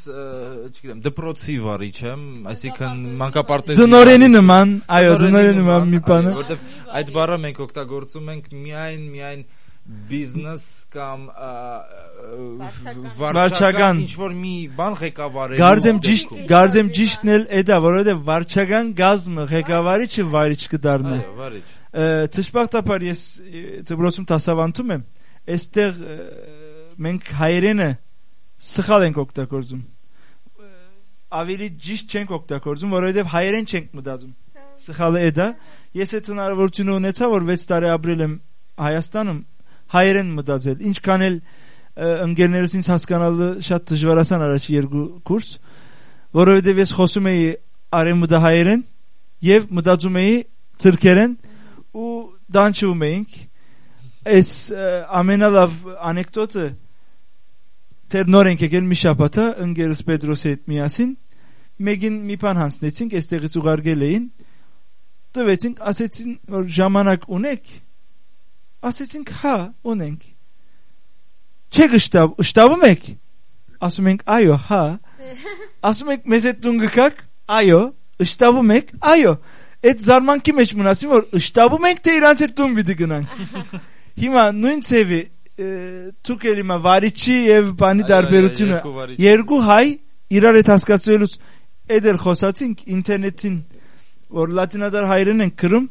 չգիտեմ, դպրոցի վարիչ եմ, այսինքն մանկապարտեզի Դնորենի նման, այո, դնորենի նման մի բանը։ այո, որտեվ այդ բառը մենք օգտագործում ենք միայն միայն բիզնես կամ Վարչական։ ինչ որ մի բան ղեկավարելու Գարձեմ ճիշտ, գարձեմ ճիշտն էլ էդա, որովհետև վարչական գազմը ղեկավարիչը վարիչ կդառնա։ Այո, վարիչ։ Ճշմարտաբար ես դպրոցում դասավանդում եմ, այստեղ մենք հայերենը սխալ ենք օգտագործում։ Ավելի ճիշտ չենք օգտագործում, որովհետև հայերեն չենք մտածում։ Սխալը է դա։ Ես այդ հնարավորությունը ունեցա, որ 6 տարի ապրել եմ Հայաստանում, հայերեն մտածել։ Ինչքան էլ ընկերներս ինձ հասկանալը շատ դժվարացան առաջ երկու կուրս, որովհետև ես խոսում էի արեմուդահայերեն եւ մտածում էի թրքերեն ու դանչում էինք այս ամենալավ անեկդոտը թեր նոր ենք եկել մի շաբաթա ընկերս Պետրոսի հետ միասին մեկին մի բան հանցնեցինք այստեղից ուղարկել էին տվեցինք ասեցին որ ժամանակ ունեք ասեցինք հա ունենք չեք շտաբ շտաբում եք ասում ենք այո հա <laughs> ասում եք մեզ հետ տուն գկաք այո շտաբում եք այո այդ զարմանքի մեջ մնացին որ շտաբում ենք թե իրանց հետ տուն պիտի գնանք <laughs> հիմա նույն ծևի ցուկ էլ հիմա վարիչի եւ բանի Այո, դարբերությունը այո, երկու վարիչ։ երկու հայ իրար հետ հասկացվելուց էդել խոսացինք ինտերնետին որ լատինադար հայերեն են գրում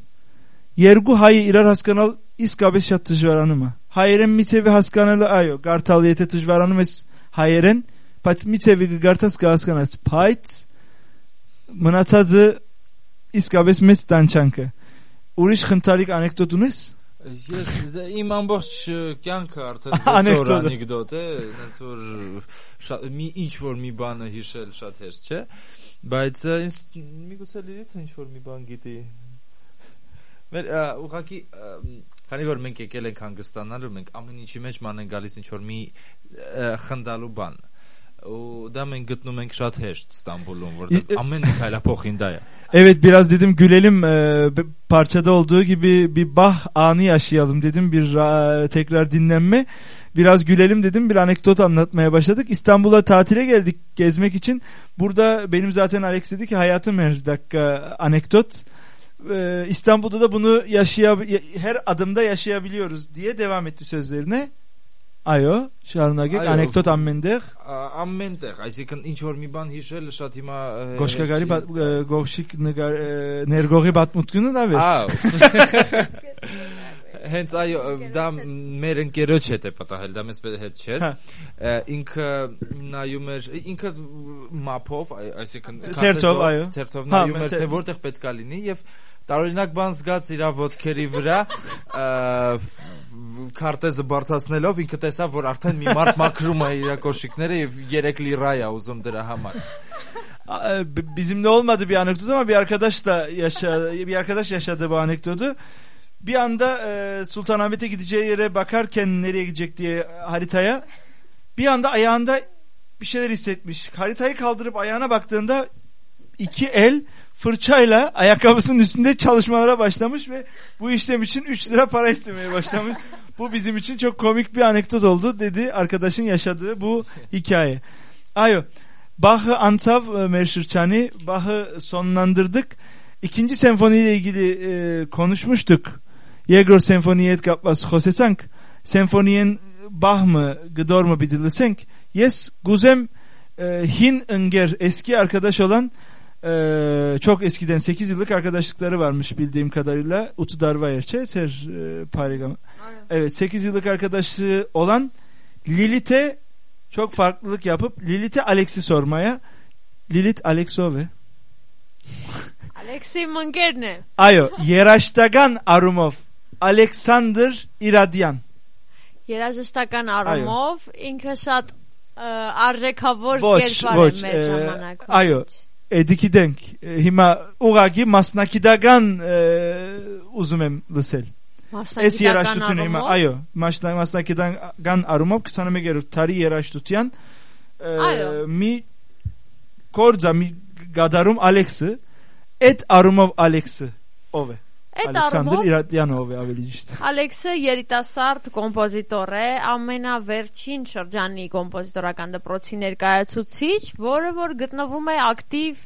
երկու հայը իրար հասկանալ իսկապես շատ դժվարանում է հայերեն միցեւի հասկանալը այո կարդալ եթե դժվարանում ես հայերեն բայց միցեւի կգարտաս կհասկանաս բայց մնացածը իսկապես մեծ տանչանք է ուրիշ խնդալիք անեկդոտ ունես Ես դա իմ ամբողջ կյանքը արդեն <laughs> դոց անեկդոտ է, այնց որ մի ինչ որ մի բանը հիշել շատ հեշտ չէ, բայց ինձ միգուցե լիրիթ ինչ որ մի բան գիտի։ Մեր ուղղակի քանի որ մենք եկել ենք հանգստանալու, մենք ամեն ինչի մեջ ման են գալիս ինչ որ մի խնդալու բան ու U demin gittim ben kişat heşt İstanbul'un burada. Amen nikala pohindaya. <laughs> Evet biraz dedim gülelim e, parçada olduğu gibi bir bah anı yaşayalım dedim bir e, tekrar dinlenme. Biraz gülelim dedim bir anekdot anlatmaya başladık. İstanbul'a tatile geldik gezmek için. Burada benim zaten Alex dedi ki hayatım her dakika anekdot. E, İstanbul'da da bunu yaşaya her adımda yaşayabiliyoruz diye devam etti sözlerine. Այո, շարունակեք անեկդոտ ամենտեղ։ Ամենտեղ, այսինքն ինչ որ մի բան հիշել շատ հիմա Գոշկագարի գոշիկ ներգողի պատմությունը նա վեր։ Ահա։ Հենց այո, դա մեր ընկերոջ հետ է պատահել, դա մեզ հետ չէ։ հա։ Ինքը նայում էր, ինքը մապով, այսինքն քարտով, այո, ցերտով հա, նայում էր, թե որտեղ պետքա լինի եւ տարօրինակ բան զգաց իր ոտքերի վրա ա, քարտեզը բարձրացնելով ինքը տեսավ որ արդեն մի մարդ մաքրում է իր կոշիկները եւ 3 լիրա է ուզում dրա համար A- e, b- Bizimle olmadı bir anekdot ama bir arkadaş da yaşa bir arkadaş yaşadı bu anekdotu. Bir anda e, Sultanahmet'e gideceği yere bakarken nereye gidecek diye haritaya bir anda ayağında bir şeyler hissetmiş. Haritayı kaldırıp ayağına baktığında iki el fırçayla ayakkabısının üstünde çalışmalara başlamış ve bu işlem için 3 lira para istemeye başlamış. <laughs> bu bizim için çok komik bir anekdot oldu dedi arkadaşın yaşadığı bu hikaye. Ayo. Bach'ı Antav e, Merşirçani Bach'ı sonlandırdık. İkinci senfoniyle ilgili e, konuşmuştuk. Yegor senfoniyet kaplas Hosesank. Senfoniyen Bach mı Gdor mu bidilisenk. Yes Guzem e, Hin Inger eski arkadaş olan ee, çok eskiden 8 yıllık arkadaşlıkları varmış bildiğim kadarıyla. Utu Darvayeç'e şey, Ser e, Parigam. Evet 8 yıllık arkadaşlığı olan Lilith'e çok farklılık yapıp Lilith'e Alex'i sormaya. Lilith Alexove. <laughs> Alexey Mongerne. Ayo, Yerashtagan Arumov. Alexander Iradyan. Yerashtagan Arumov, inkashat e, arrekavor gervare me zamanak. E, Ajo, ediki edikidenk e, hima uragi masnakidagan e, uzumem lısel. Es yeraş tutun hima ayo. Maşla masnakidagan arumov kısanıme gerut tari yeraş tutuyan e, mi korza mi gadarum alexi et arumov alexi ove. Ալեքսանդր առումով Իրադյանով է ավելի ճիշտ Ալեքսը երիտասարդ կոմպոզիտոր է, ամենավերջին շրջանի կոմպոզիտորական դպրոցի ներկայացուցիչ, որը որ գտնվում է ակտիվ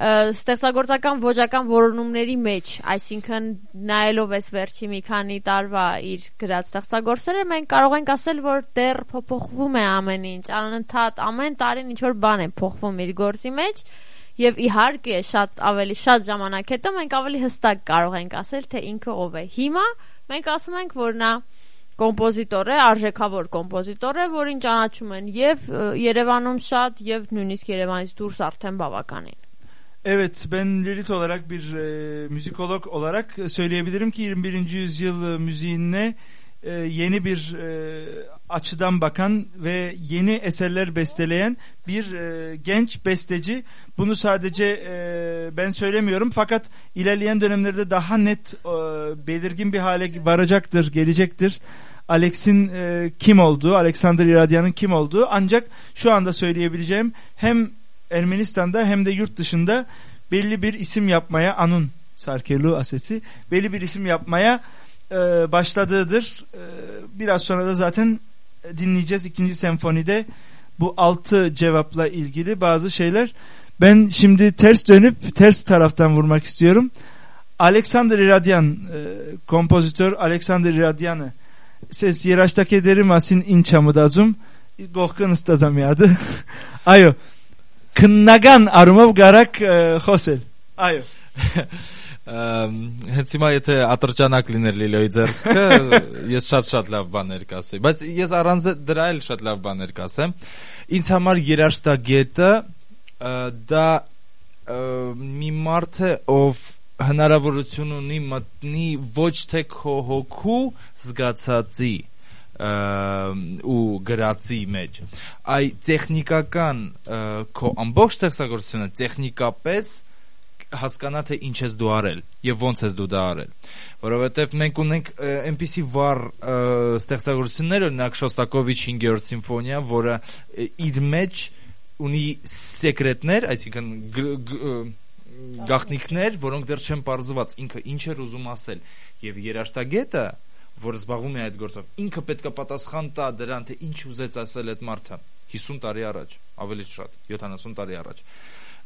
ստեղծագործական ոճական որոնումների մեջ, այսինքն նայելով այս վերջի մի քանի տարվա իր գրած ստեղծագործերը, մենք կարող ենք ասել, որ դեռ փոփոխվում է ամեն ինչ, անընդհատ ամեն տարին ինչ որ բան է փոխվում իր գործի մեջ Եվ իհարկե շատ ավելի շատ ժամանակ հետո մենք ավելի հստակ կարող ենք ասել թե ինքը ով է։ Հիմա մենք ասում ենք, որ նա կոմպոզիտոր է, արժեքավոր կոմպոզիտոր է, որին ճանաչում են եւ Երևանում շատ եւ նույնիսկ Երևանից դուրս արդեն բավականին։ Evet ben Lilit olarak bir e, müzikolog olarak söyleyebilirim ki 21. yüzyıl e, müziğine e, yeni bir e, açıdan bakan ve yeni eserler besteleyen bir e, genç besteci. Bunu sadece ben söylemiyorum fakat ilerleyen dönemlerde daha net belirgin bir hale varacaktır, gelecektir. Alex'in e, kim olduğu, Alexander Iradyan'ın kim olduğu ancak şu anda söyleyebileceğim hem Ermenistan'da hem de yurt dışında belli bir isim yapmaya Anun Sarkelu Aseti belli bir isim yapmaya e, başladığıdır. E, biraz sonra da zaten dinleyeceğiz ikinci senfonide bu altı cevapla ilgili bazı şeyler. Ben şimdi ters dönüp ters taraftan vurmak istiyorum. Alexander Iradyan, e, kompozitör Alexander Iradyan'ı ses yeraştak ederim asin inçamı dazum gohkan istazam yadı. <laughs> Ayo. Kınnagan aruma garak e, hosel. Ayo. <laughs> Հենց հիմա եթե ատրճանակ լիներ Լիլոյի ձեռքը, <laughs> ես շատ-շատ լավ բաներ կասեի, բայց ես առանց դրա էլ շատ լավ բաներ կասեմ։ Ինձ համար երաշտագետը դա մի մարդ է, ով հնարավորություն ունի մտնի ոչ թե քո հոգու զգացածի ու գրածի մեջ այ տեխնիկական քո ամբողջ տեքստագործությունը տեխնիկապես հասկանա թե ինչ ես դու արել եւ ոնց ես դու դա արել որովհետեւ մենք ունենք այնպիսի վառ ստեղծագործություններ օրինակ Շոստակովիչ 5-րդ սիմֆոնիա որը իր մեջ ունի սեկրետներ այսինքն գաղտնիքներ որոնք դեռ չեն բարձված ինքը ինչ էր ուզում ասել եւ երաշտագետը որ զբաղվում է այդ գործով ինքը պետքա պատասխան տա դրան թե ինչ ուզեց ասել այդ մարդը 50 տարի առաջ ավելի շատ 70 տարի առաջ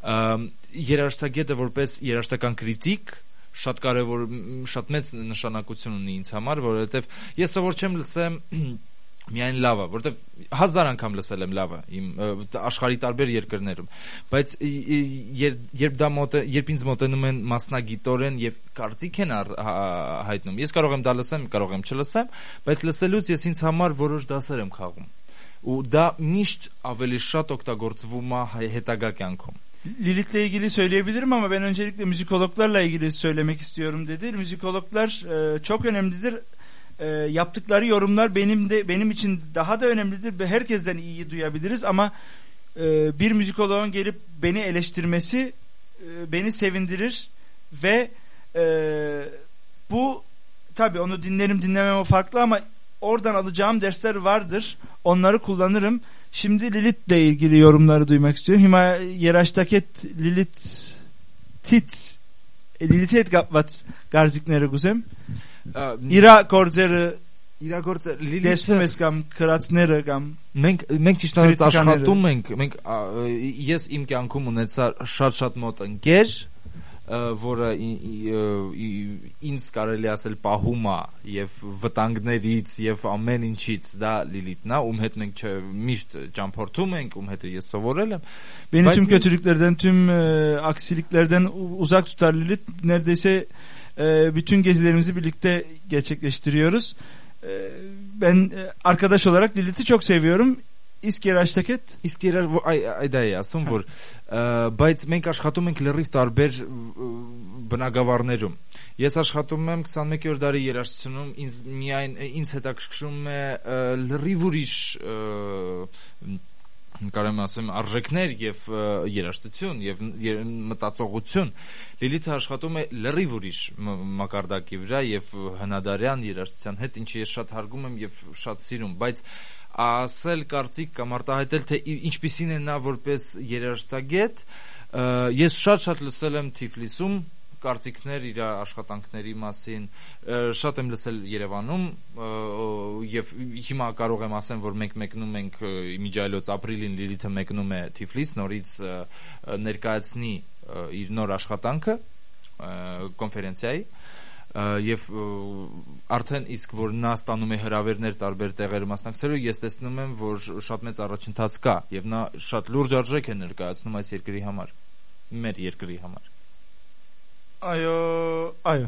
երաժշտագետը որպես երաժշտական քրիտիկ շատ կարևոր շատ մեծ նշանակություն ունի ինձ համար, որովհետև ես սովոր չեմ լսեմ <clears throat> միայն լավը, որովհետև հազար անգամ լսել եմ լավը իմ աշխարհի տարբեր երկրներում, բայց երբ դա մոտ երբ ինձ մոտենում են մասնագիտորեն եւ կարծիք են հա- հայտնում, ես կարող եմ դա լսեմ, կարող եմ չլսեմ, բայց լսելուց ես ինձ համար որոշ դասեր եմ խաղում ու դա միշտ ավելի շատ օգտագործվում է հետագա կյանքում Lilith'le ilgili söyleyebilirim ama ben öncelikle müzikologlarla ilgili söylemek istiyorum dedi. Müzikologlar e, çok önemlidir. E, yaptıkları yorumlar benim de benim için daha da önemlidir ve herkesten iyi duyabiliriz ama e, bir müzikoloğun gelip beni eleştirmesi e, beni sevindirir ve e, bu tabii onu dinlerim dinlemem o farklı ama oradan alacağım dersler vardır. Onları kullanırım. Şimdi Lilith'le ilgili yorumları duymak istiyorum. Հիմա երաշտակետ Lilith Tit Lilith հետ կապված գարզիկները գուզեմ։ Իրա գործերը իրագործը տեսնում ես կամ քրածները կամ մենք մենք ճիշտ աշխատում ենք մենք ես իմ կյանքում ունեցա շատ-շատ մոտ ընկեր որը ի- ի- ի- ինձ կարելի ասել պահում է եւ վտանգներից եւ ամեն ինչից դա Լիլիթն է ում հետ մենք չ- միշտ ճամփորդում ենք ում հետ ես սովորել եմ beni Բայց tüm մի- kötülüklerden, tüm e, aksiliklerden u- uzak tutar Lilith. Neredeyse e, bütün gezilerimizi birlikte gerçekleştiriyoruz. E, ben e, arkadaş olarak Lilith'i çok seviyorum. İsker Aştaket Իսկ իրար որ- այ այ դա է ասում որ բայց մենք աշխատում ենք լրիվ տարբեր բնակավարներում ես աշխատում եմ 21-րդ դարի երաժշտությունում ինձ միայն ինձ հետաքրքրում է լրիվ ուրիշ կարեմ ասեմ արժեքներ եւ երաժշտություն եւ մտածողություն Լիլիթը աշխատում է լրիվ ուրիշ մակարդակի վրա եւ հնադարյան երաժշտության հետ ինչի ես շատ հարգում եմ եւ շատ սիրում բայց ասել կարծիք կամ արտահայտել թե ինչպիսին է նա որպես երաժշտագետ Ես շատ-շատ լսել եմ Թիֆլիսում կարծիքներ իր աշխատանքների մասին շատ եմ լսել Երևանում եւ հիմա կարող եմ ասեմ որ մենք մեկնում ենք իմիջայլոց ապրիլին Լիլիթը մեկնում է Թիֆլիս նորից ներկայացնի իր նոր աշխատանքը կոնֆերենցիայի եւ ը, արդեն իսկ որ նա ստանում է հրավերներ տարբեր տեղեր մասնակցելու ես տեսնում եմ որ շատ մեծ առաջընթաց կա եւ նա շատ լուրջ արժեք է ներկայացնում այս երկրի համար մեր երկրի համար Ayo, ayo.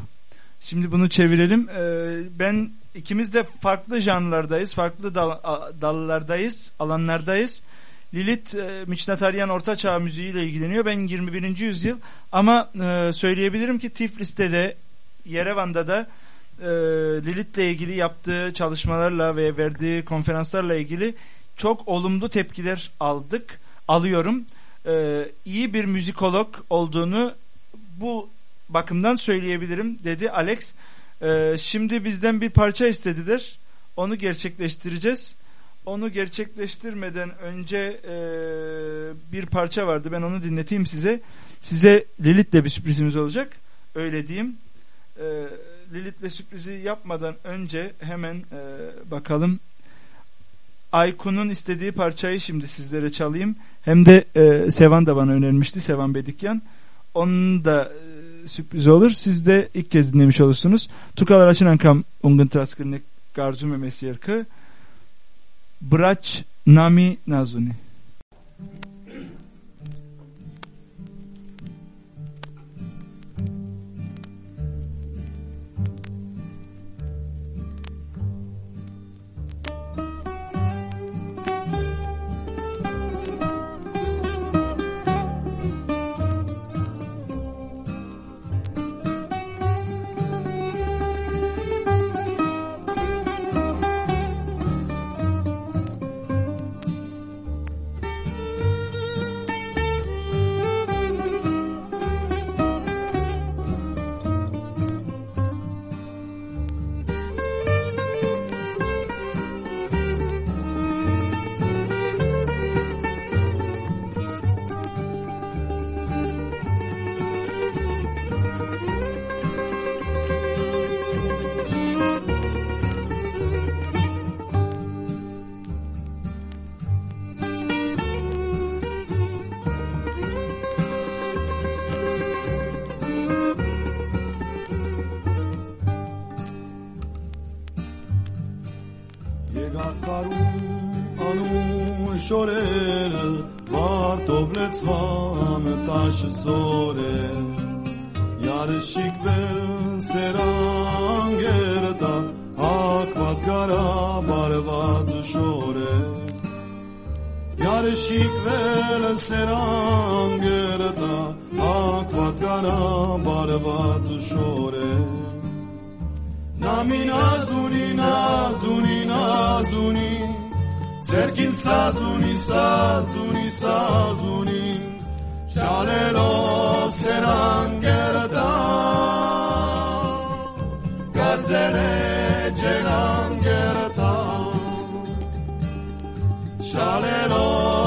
Şimdi bunu çevirelim. Ee, ben ikimiz de farklı janrlardayız, farklı dal, a- dallardayız, alanlardayız. Lilith e, Miçnataryan Orta Çağ müziğiyle ilgileniyor. Ben 21. yüzyıl ama e, söyleyebilirim ki Tiflis'te de Yerevan'da da e, Lilith'le ilgili yaptığı çalışmalarla ve verdiği konferanslarla ilgili çok olumlu tepkiler aldık, alıyorum. E, iyi bir müzikolog olduğunu bu bakımdan söyleyebilirim dedi Alex. Ee, şimdi bizden bir parça istediler. Onu gerçekleştireceğiz. Onu gerçekleştirmeden önce e, bir parça vardı. Ben onu dinleteyim size. Size Lilith'le bir sürprizimiz olacak. Öyle diyeyim. Ee, e, Lilith'le sürprizi yapmadan önce hemen e, bakalım. Aykun'un istediği parçayı şimdi sizlere çalayım. Hem de e, Sevan da bana önermişti. Sevan Bedikyan. Onun da e, sürprizi olur. Siz de ilk kez dinlemiş olursunuz. Tukalar açınan kam ungın traskınlık garzum emesi yerkı. Braç nami nazuni. Thank you. el serangerta aquat gana barvat shore Nami nazuni nazuni nazuni Serkin sazuni sazuni sazuni Çalelov serangerta Garzele celangerta Çalelov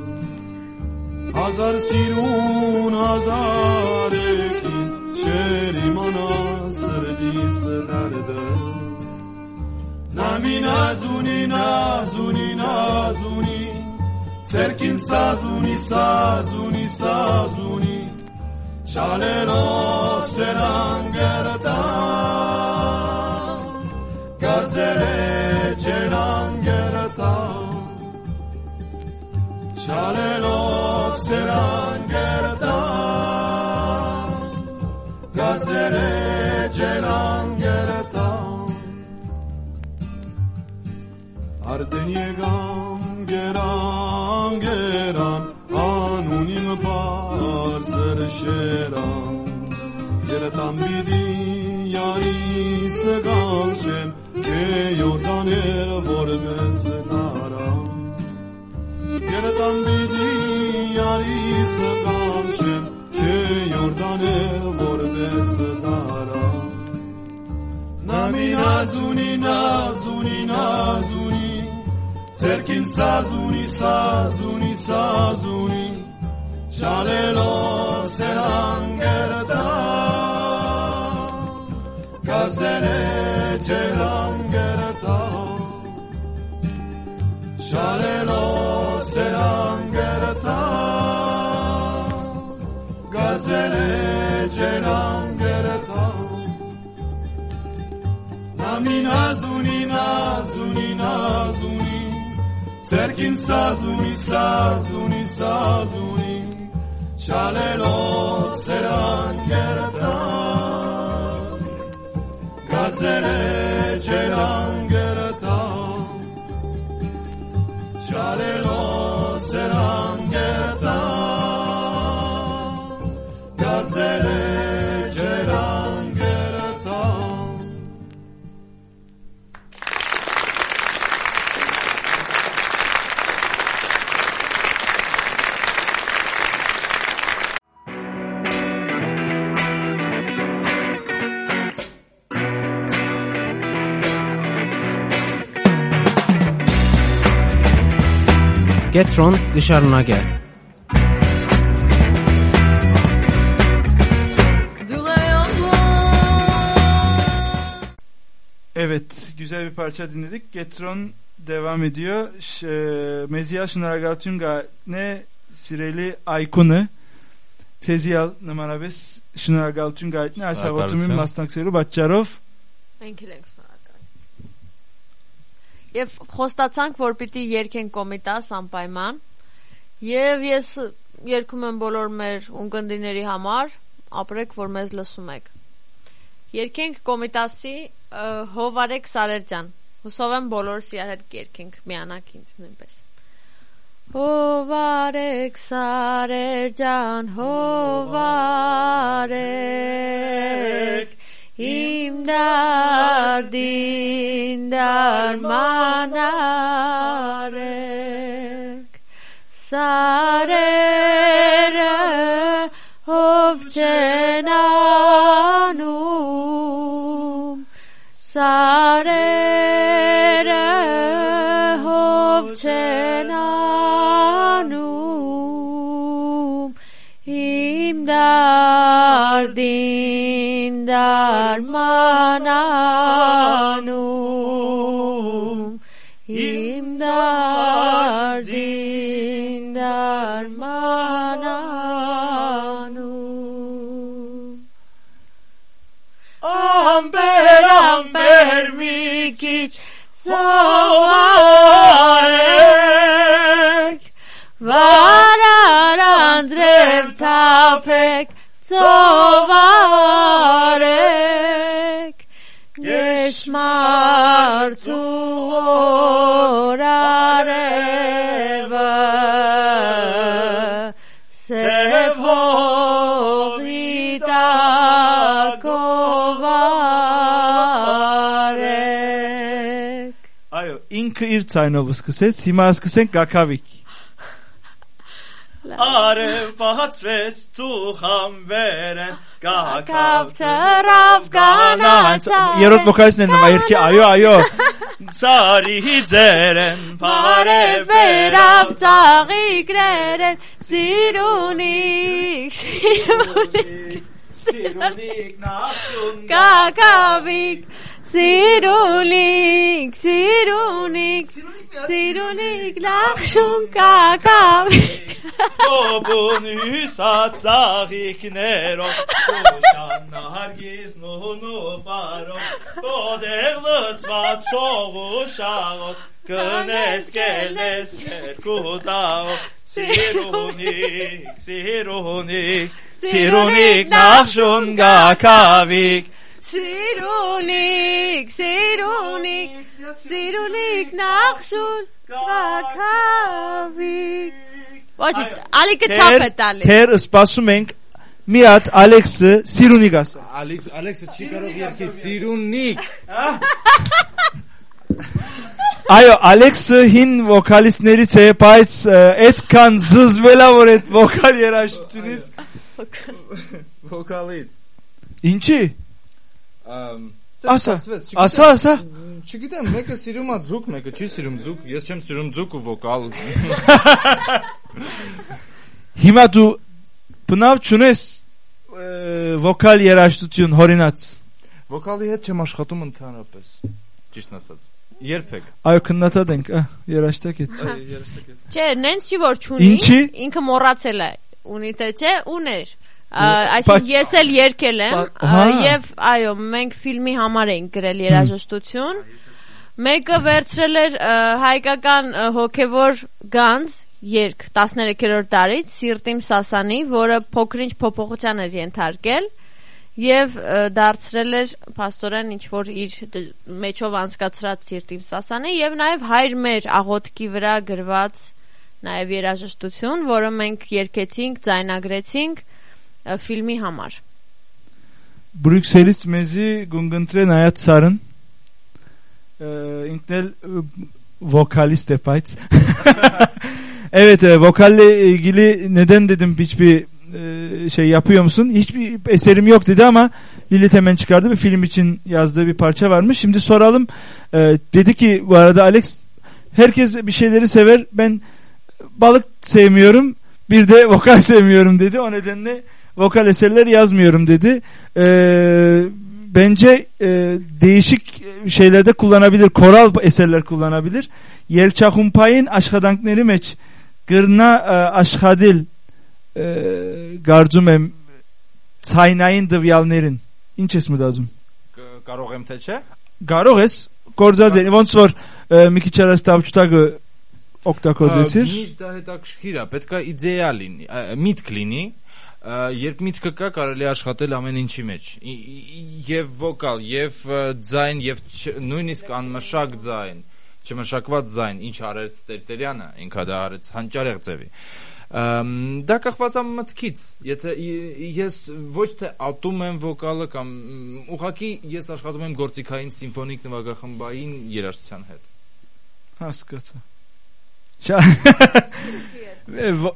هزار سیرون هزار کین شری مانا سردی نمی نازونی نازونی نازونی. سرکین سازونی سازونی سازونی. چاله لا سران سرانگرتا گرزره چنان سال نو سران گرفتم. گازل جلان گرفتم. اردنیگام گران گران آنونیم بار سر شیران. گرفتم بیدی یاری سگان شم که یوردان ار ورده Hayretten bir diyari sıkanşım Ki yurdanı vurdu sıkara Nami nazuni nazuni nazuni Serkin sazuni sazuni sazuni Çalelo serangerdar Garzele Chalelo selam gerata Gazele celam gerata Namina zunina zunina zuni Cerkin sa zuni sa zuni sa zuni Şalelo selam Gazele celam Csalélón szerám gertán, Garzelén. Petron dışarına gel. Evet, güzel bir parça dinledik. Getron devam ediyor. E, Meziyaş Naragatünga ne Sireli Aykunu Teziyal numara 5 Şınar Galtun Gayetni Ersavatum'un Mastank Seru Batçarov Enkilengs Եվ խոստացանք, որ պիտի երկենք կոմիտաս անպայման։ Եվ ես երկում եմ բոլոր մեր ունկնդիրների համար, ապրեք, որ մեզ լսում եք։ Երկենք կոմիտասի Հովարեկ Սարերջան։ Հուսով եմ բոլորս իրար հետ երկենք միանակ ինձ նույնպես։ Հովարեկ Սարերջան, Հովարեկ Imdad, Dindar, Manarek, Sarere, Ovchenanum, Sarere, din darmananum imdar din darmananum. Amber amber mikic savaek vararan zrev tapek Ծովարեք Գեշմարդու օրարևը Սև հողի տակով արեք Ayo, ինքը իր ցայնով սկսեց, հիմա սկսենք Գակավիկ։ Արևածվեց ծուխամբերեն Կակավ ծրավ կանաց Երրորդ վոկալիստն է նվա երկի այո այո Ծարի ձերեն Բարևերավ ծաղի գրերեն Սիրունիկ Սիրունիկ Սիրունիկ նասուն Կակավիկ Սիրունիկ Սիրունիկ Սիրունիկ լախշուն կակավիկ გობონისაც აღიქნერო სოშან ჰარგიზ ნონოფარო გოდეღლწვა წოღუშაო გნეს გელეს კუდაო სირონიკ სირონიკ სირონიკ ნახშონ გაკავიკ სირონიკ სირონიკ სირონიკ ნახშონ გაკავიკ Ոչ, ալիքը չափ է տալի Թեր սպասում ենք միատ Ալեքսը Սիրունի գասա։ Ալեքս Ալեքսը չի կարող երկի Սիրունիկ։ Այո, Ալեքսը հին վոկալիստներից է, բայց այդքան զզվելա որ այդ վոկալ երաժշտությունից Վոկալից։ ինչի։ Ամ Ասա, ասա, ասա։ Չգիտեմ, մեկը սիրում է ձուկ, մեկը չի սիրում ձուկ։ Ես չեմ սիրում ձուկ ու վոկալ։ <laughs> Հիմա դու բնավ ճունես ը, վոկալ երաժշտություն հորինած։ Վոկալի հետ չեմ աշխատում ընդհանրապես։ Ճիշտն ասած։ Երբեք։ Այո, քննադատ ենք, ա, երաժշտակ է։ Այ երեստեք։ Չէ, նենց չի որ չունի։ Ինչի? Ինքը մոռացել է։ Ունի թե չէ, ուներ։ Այսինքն ես էլ երկել եմ Բայց- ա, ահա։ եւ այո, մենք ֆիլմի համար էինք գրել երաժշտություն։ Մեկը վերցրել էր հայկական ա, հոգևոր գանձ երկ 13-րդ դարից Սիրտիմ Սասանի, որը փոքրինչ փոփոխության էր ենթարկել եւ դարձրել էր աստորեն ինչ որ իր մեջով անցկացրած Սիրտիմ Սասանի եւ նաեւ հայր մեր աղոթքի վրա գրված նաեւ երաժշտություն, որը մենք երկեցինք, ձայնագրեցինք Ee, filmi hamar. Brükselis mezi Gunguntre Nayat Sarın e, İntel e, vokalist depayt. <laughs> evet e, vokalle ilgili neden dedim hiçbir e, şey yapıyor musun? Hiçbir eserim yok dedi ama Lilith hemen çıkardı bir film için yazdığı bir parça varmış. Şimdi soralım. E, dedi ki bu arada Alex herkes bir şeyleri sever. Ben balık sevmiyorum. Bir de vokal <laughs> sevmiyorum dedi. O nedenle vokal eserler yazmıyorum dedi. Ee, bence e, değişik şeylerde kullanabilir. Koral eserler kullanabilir. Yerçahumpayın aşkadankleri meç. Gırna e, aşkadil e, garcumem ցայնային դվյալներին ինչ ես մտածում Կարող եմ թե չէ։ կարող ես գործած են ոնց որ ը, մի քիչ առաջ տավճտակը օգտագործեցիր Միշտ դա հետաքրքիր է, պետքա իդեա լինի, ա, միտք լինի, ա, երբ միտքը կա, կարելի աշխատել ամեն ինչի մեջ։ Եվ վոկալ, եւ ձայն, եւ նույնիսկ անմշակ ձայն, չմշակված ձայն, ինչ արեց Տերտերյանը, ինքա դա արեց հանճարեղ ձևի։ դա կախված է մտքից եթե ես ոչ թե ատում եմ վոկալը կամ ուղղակի ես աշխատում եմ գործիքային սիմֆոնիկ նվագախմբային երաժշտության հետ Հասկացա. <laughs>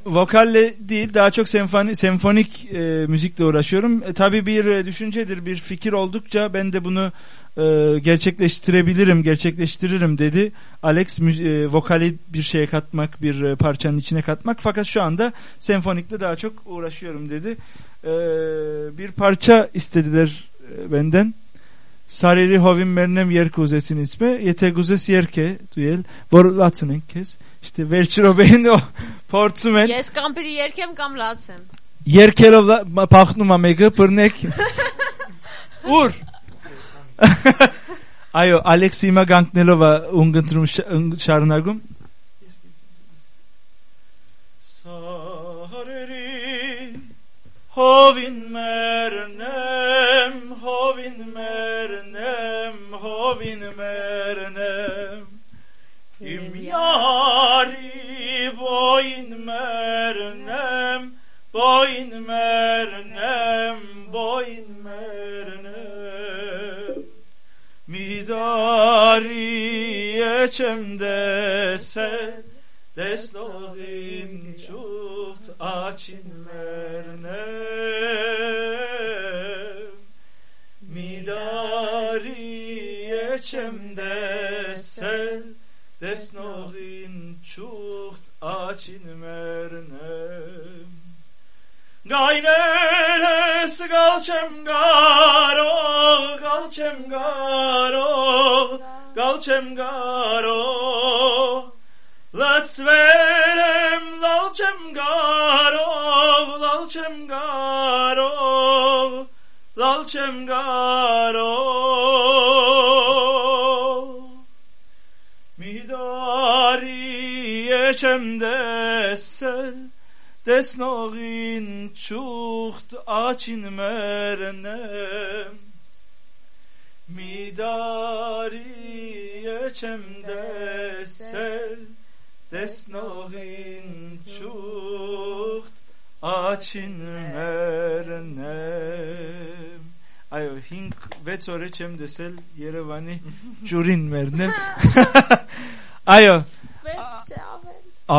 Vokalle değil daha çok senfoni, senfonik e, müzikle uğraşıyorum. E, tabii bir e, düşüncedir, bir fikir oldukça ben de bunu e, gerçekleştirebilirim, gerçekleştiririm dedi. Alex e, vokali bir şeye katmak, bir e, parçanın içine katmak. Fakat şu anda senfonikle daha çok uğraşıyorum dedi. E, bir parça istediler e, benden. Սարերի հովին մերնեմ երկ ուզեցին իսպե, եթե գուզես երկ է, դու ել, որ լացնենք քեզ, իշտե վերջերով են փորձում են։ Ես կամ պիտի երկեմ կամ լացեմ։ Երկերով փախնում եմ եկը, բռնեք։ <laughs> Ուր։ <laughs> Այո, Ալեքսի մագանքնելով ունգընտրում շարունակում։ Hovin mernem Hovin mernem Hovin mernem. Im yari boyn mernem Boyn mernem Boyn mernem. Midari eçemde sen Deslodin çuht açin mernem Midari eçemde sen Desnogin çuht açin mernem Gayneres galçem garo galçem garo galçem garo Latsverem lalçem garo lalçem garo lalçem garo Midari eçemde sel Desnogin çucht açin mernem. Midari eçemde sel տեսնողին ճուխտ աչիներն եմ այո 5-6 օրը չեմ դեսել Երևանի ջուրին մերնեմ <laughs> այո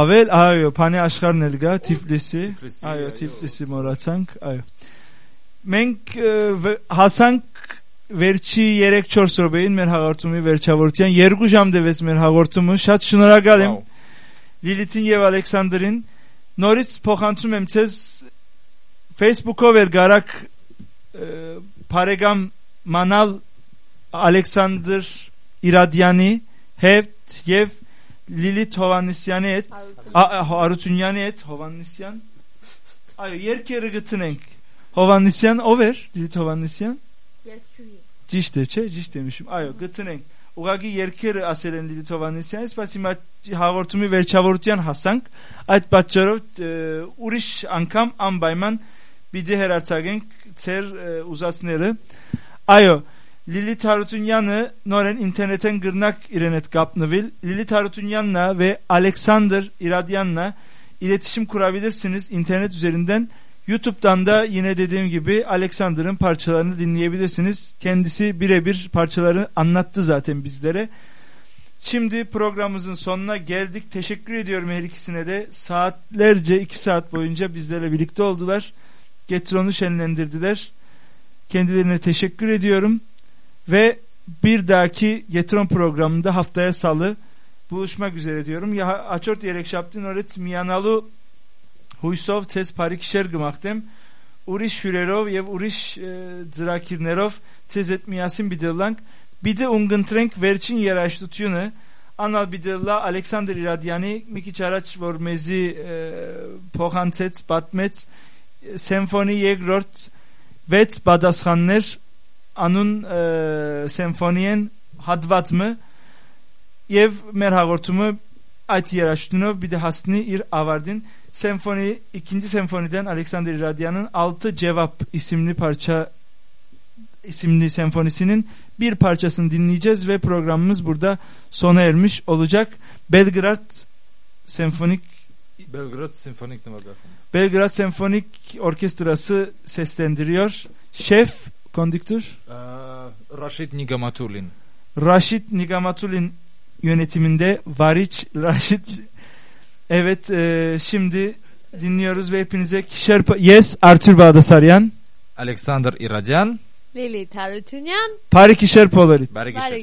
ավել այո փանի աշխարհն էլ գա Թիֆլիսի այո Թիֆլիսի մոռացանք այո մենք հասանք վերջի 3-4 րոպեին մեր հաղորդումի վերջավորության 2 ժամ դևեց մեր հաղորդումը շատ շնորհակալ եմ wow. Lilith'in yev Alexander'in Noris pokantum emtez Facebook'a ver garak e, paregam manal Alexander İradyani hevt yev Lilith Hovannisyanı et A- a- Harutunyani et Hovannisyan Ayo yer kere gıtınenk Hovannisyan o ver Lilith Hovannisyan Ciş de çe ciş demişim. Ayo gıtınenk Ugagi yerkeri aselen Lilith Hovannisyan Spasima hagortumi ver çavorutyan hasank Ait batçarov e, uriş ankam ambayman Bidi herartagenk ser e, uzasneri Ayo Lili Tarut'un yanı Noren interneten gırnak irenet gapnıvil. Lili Tarut'un yanına ve Alexander İradyan'la iletişim kurabilirsiniz internet üzerinden. YouTube'dan da yine dediğim gibi Alexander'ın parçalarını dinleyebilirsiniz. Kendisi birebir parçaları anlattı zaten bizlere. Şimdi programımızın sonuna geldik. Teşekkür ediyorum her ikisine de. Saatlerce iki saat boyunca bizlerle birlikte oldular. Getron'u şenlendirdiler. Kendilerine teşekkür ediyorum. Ve bir dahaki Getron programında haftaya salı buluşmak üzere diyorum. Ya açort yerek şaptın oret miyanalu huysov tes parik şer gımaktem. Uriş Fürerov yev Uriş e, Zrakirnerov tez etmiyasin bidillang. Bir de ungıntrenk verçin yeraş tutyunu. Anal bidilla Alexander İradyani Miki Çaraç Vormezi e, Pohantet Batmet Senfoni Yegrort Vet Badashanner Anun e, Senfoniyen Hadvat mı Yev merhagortumu Ait yeraştuno bir de hasni ir avardin senfoni ikinci senfoniden Alexander İradyan'ın Altı Cevap isimli parça isimli senfonisinin bir parçasını dinleyeceğiz ve programımız burada sona ermiş olacak. Belgrad Senfonik Belgrad Navaga. Belgrad Senfonik Orkestrası seslendiriyor. Şef, kondüktör Rashid Nigamatulin. Raşit Nigamatulin yönetiminde Variç Raşit Evet e, şimdi dinliyoruz ve hepinize kişer Yes Artur Bağdasaryan Alexander İradyan. Lili Tarutunyan, Pari kişer Polarit Bergişer.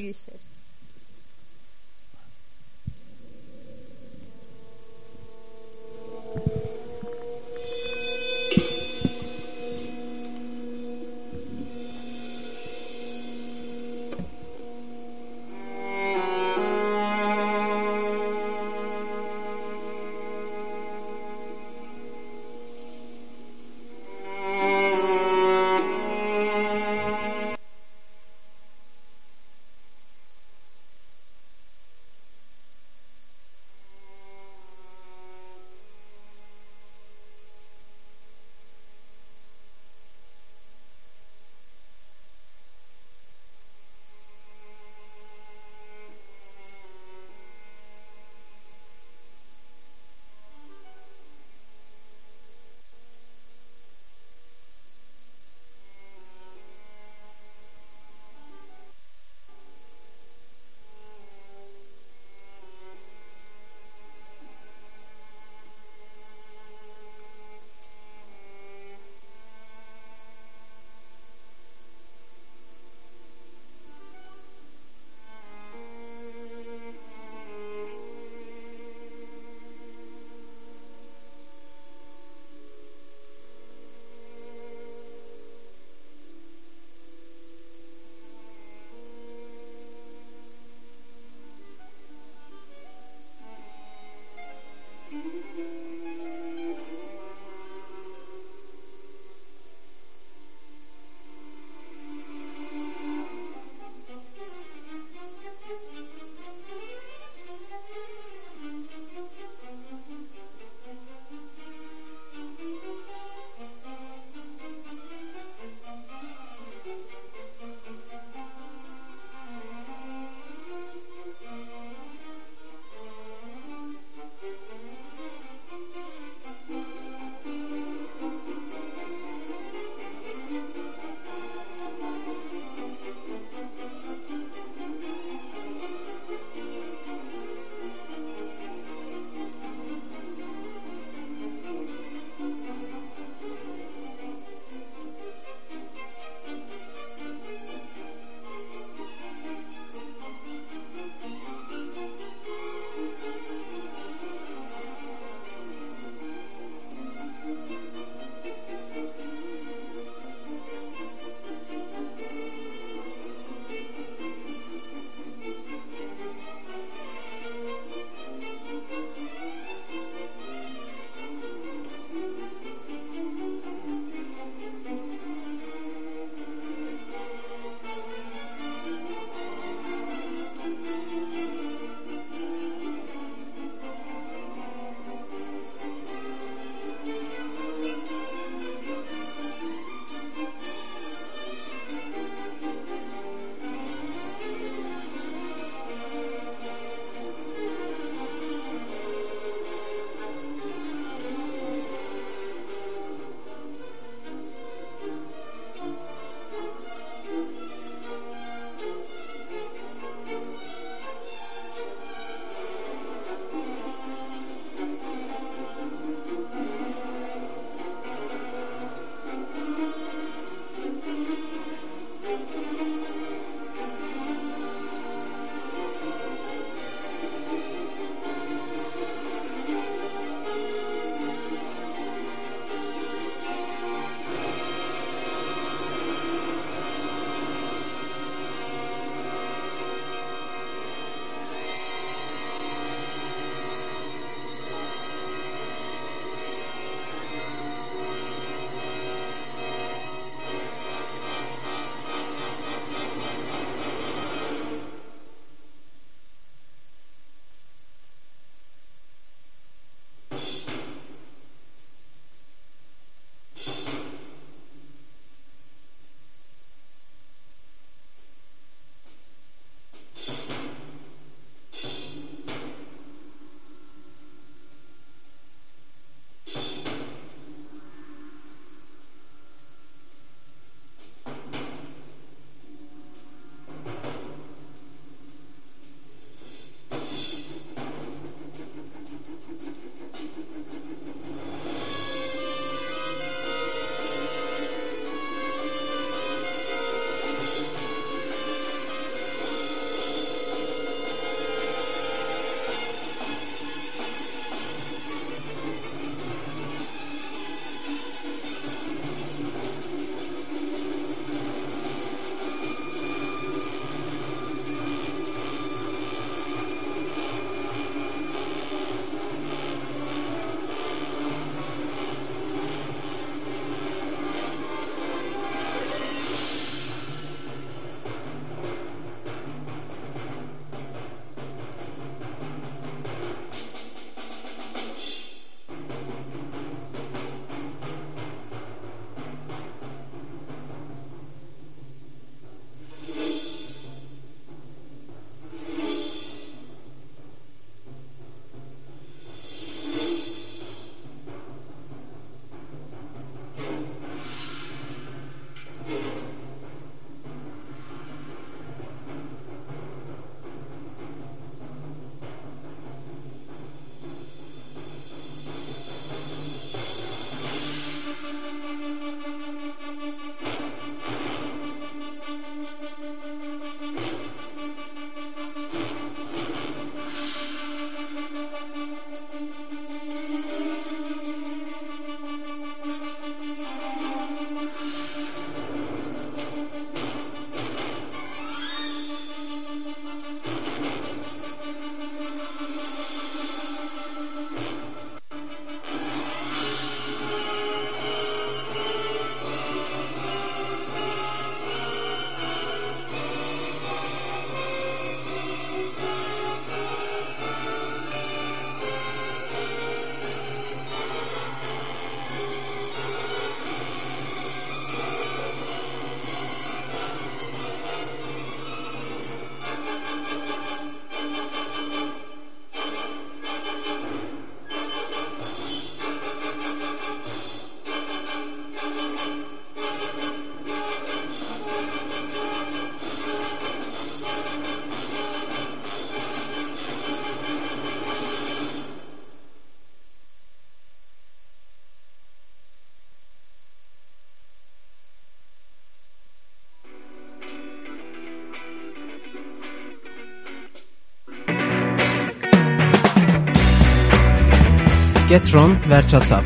Getron Verçatav.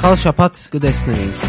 Kal şapat gıdesneving.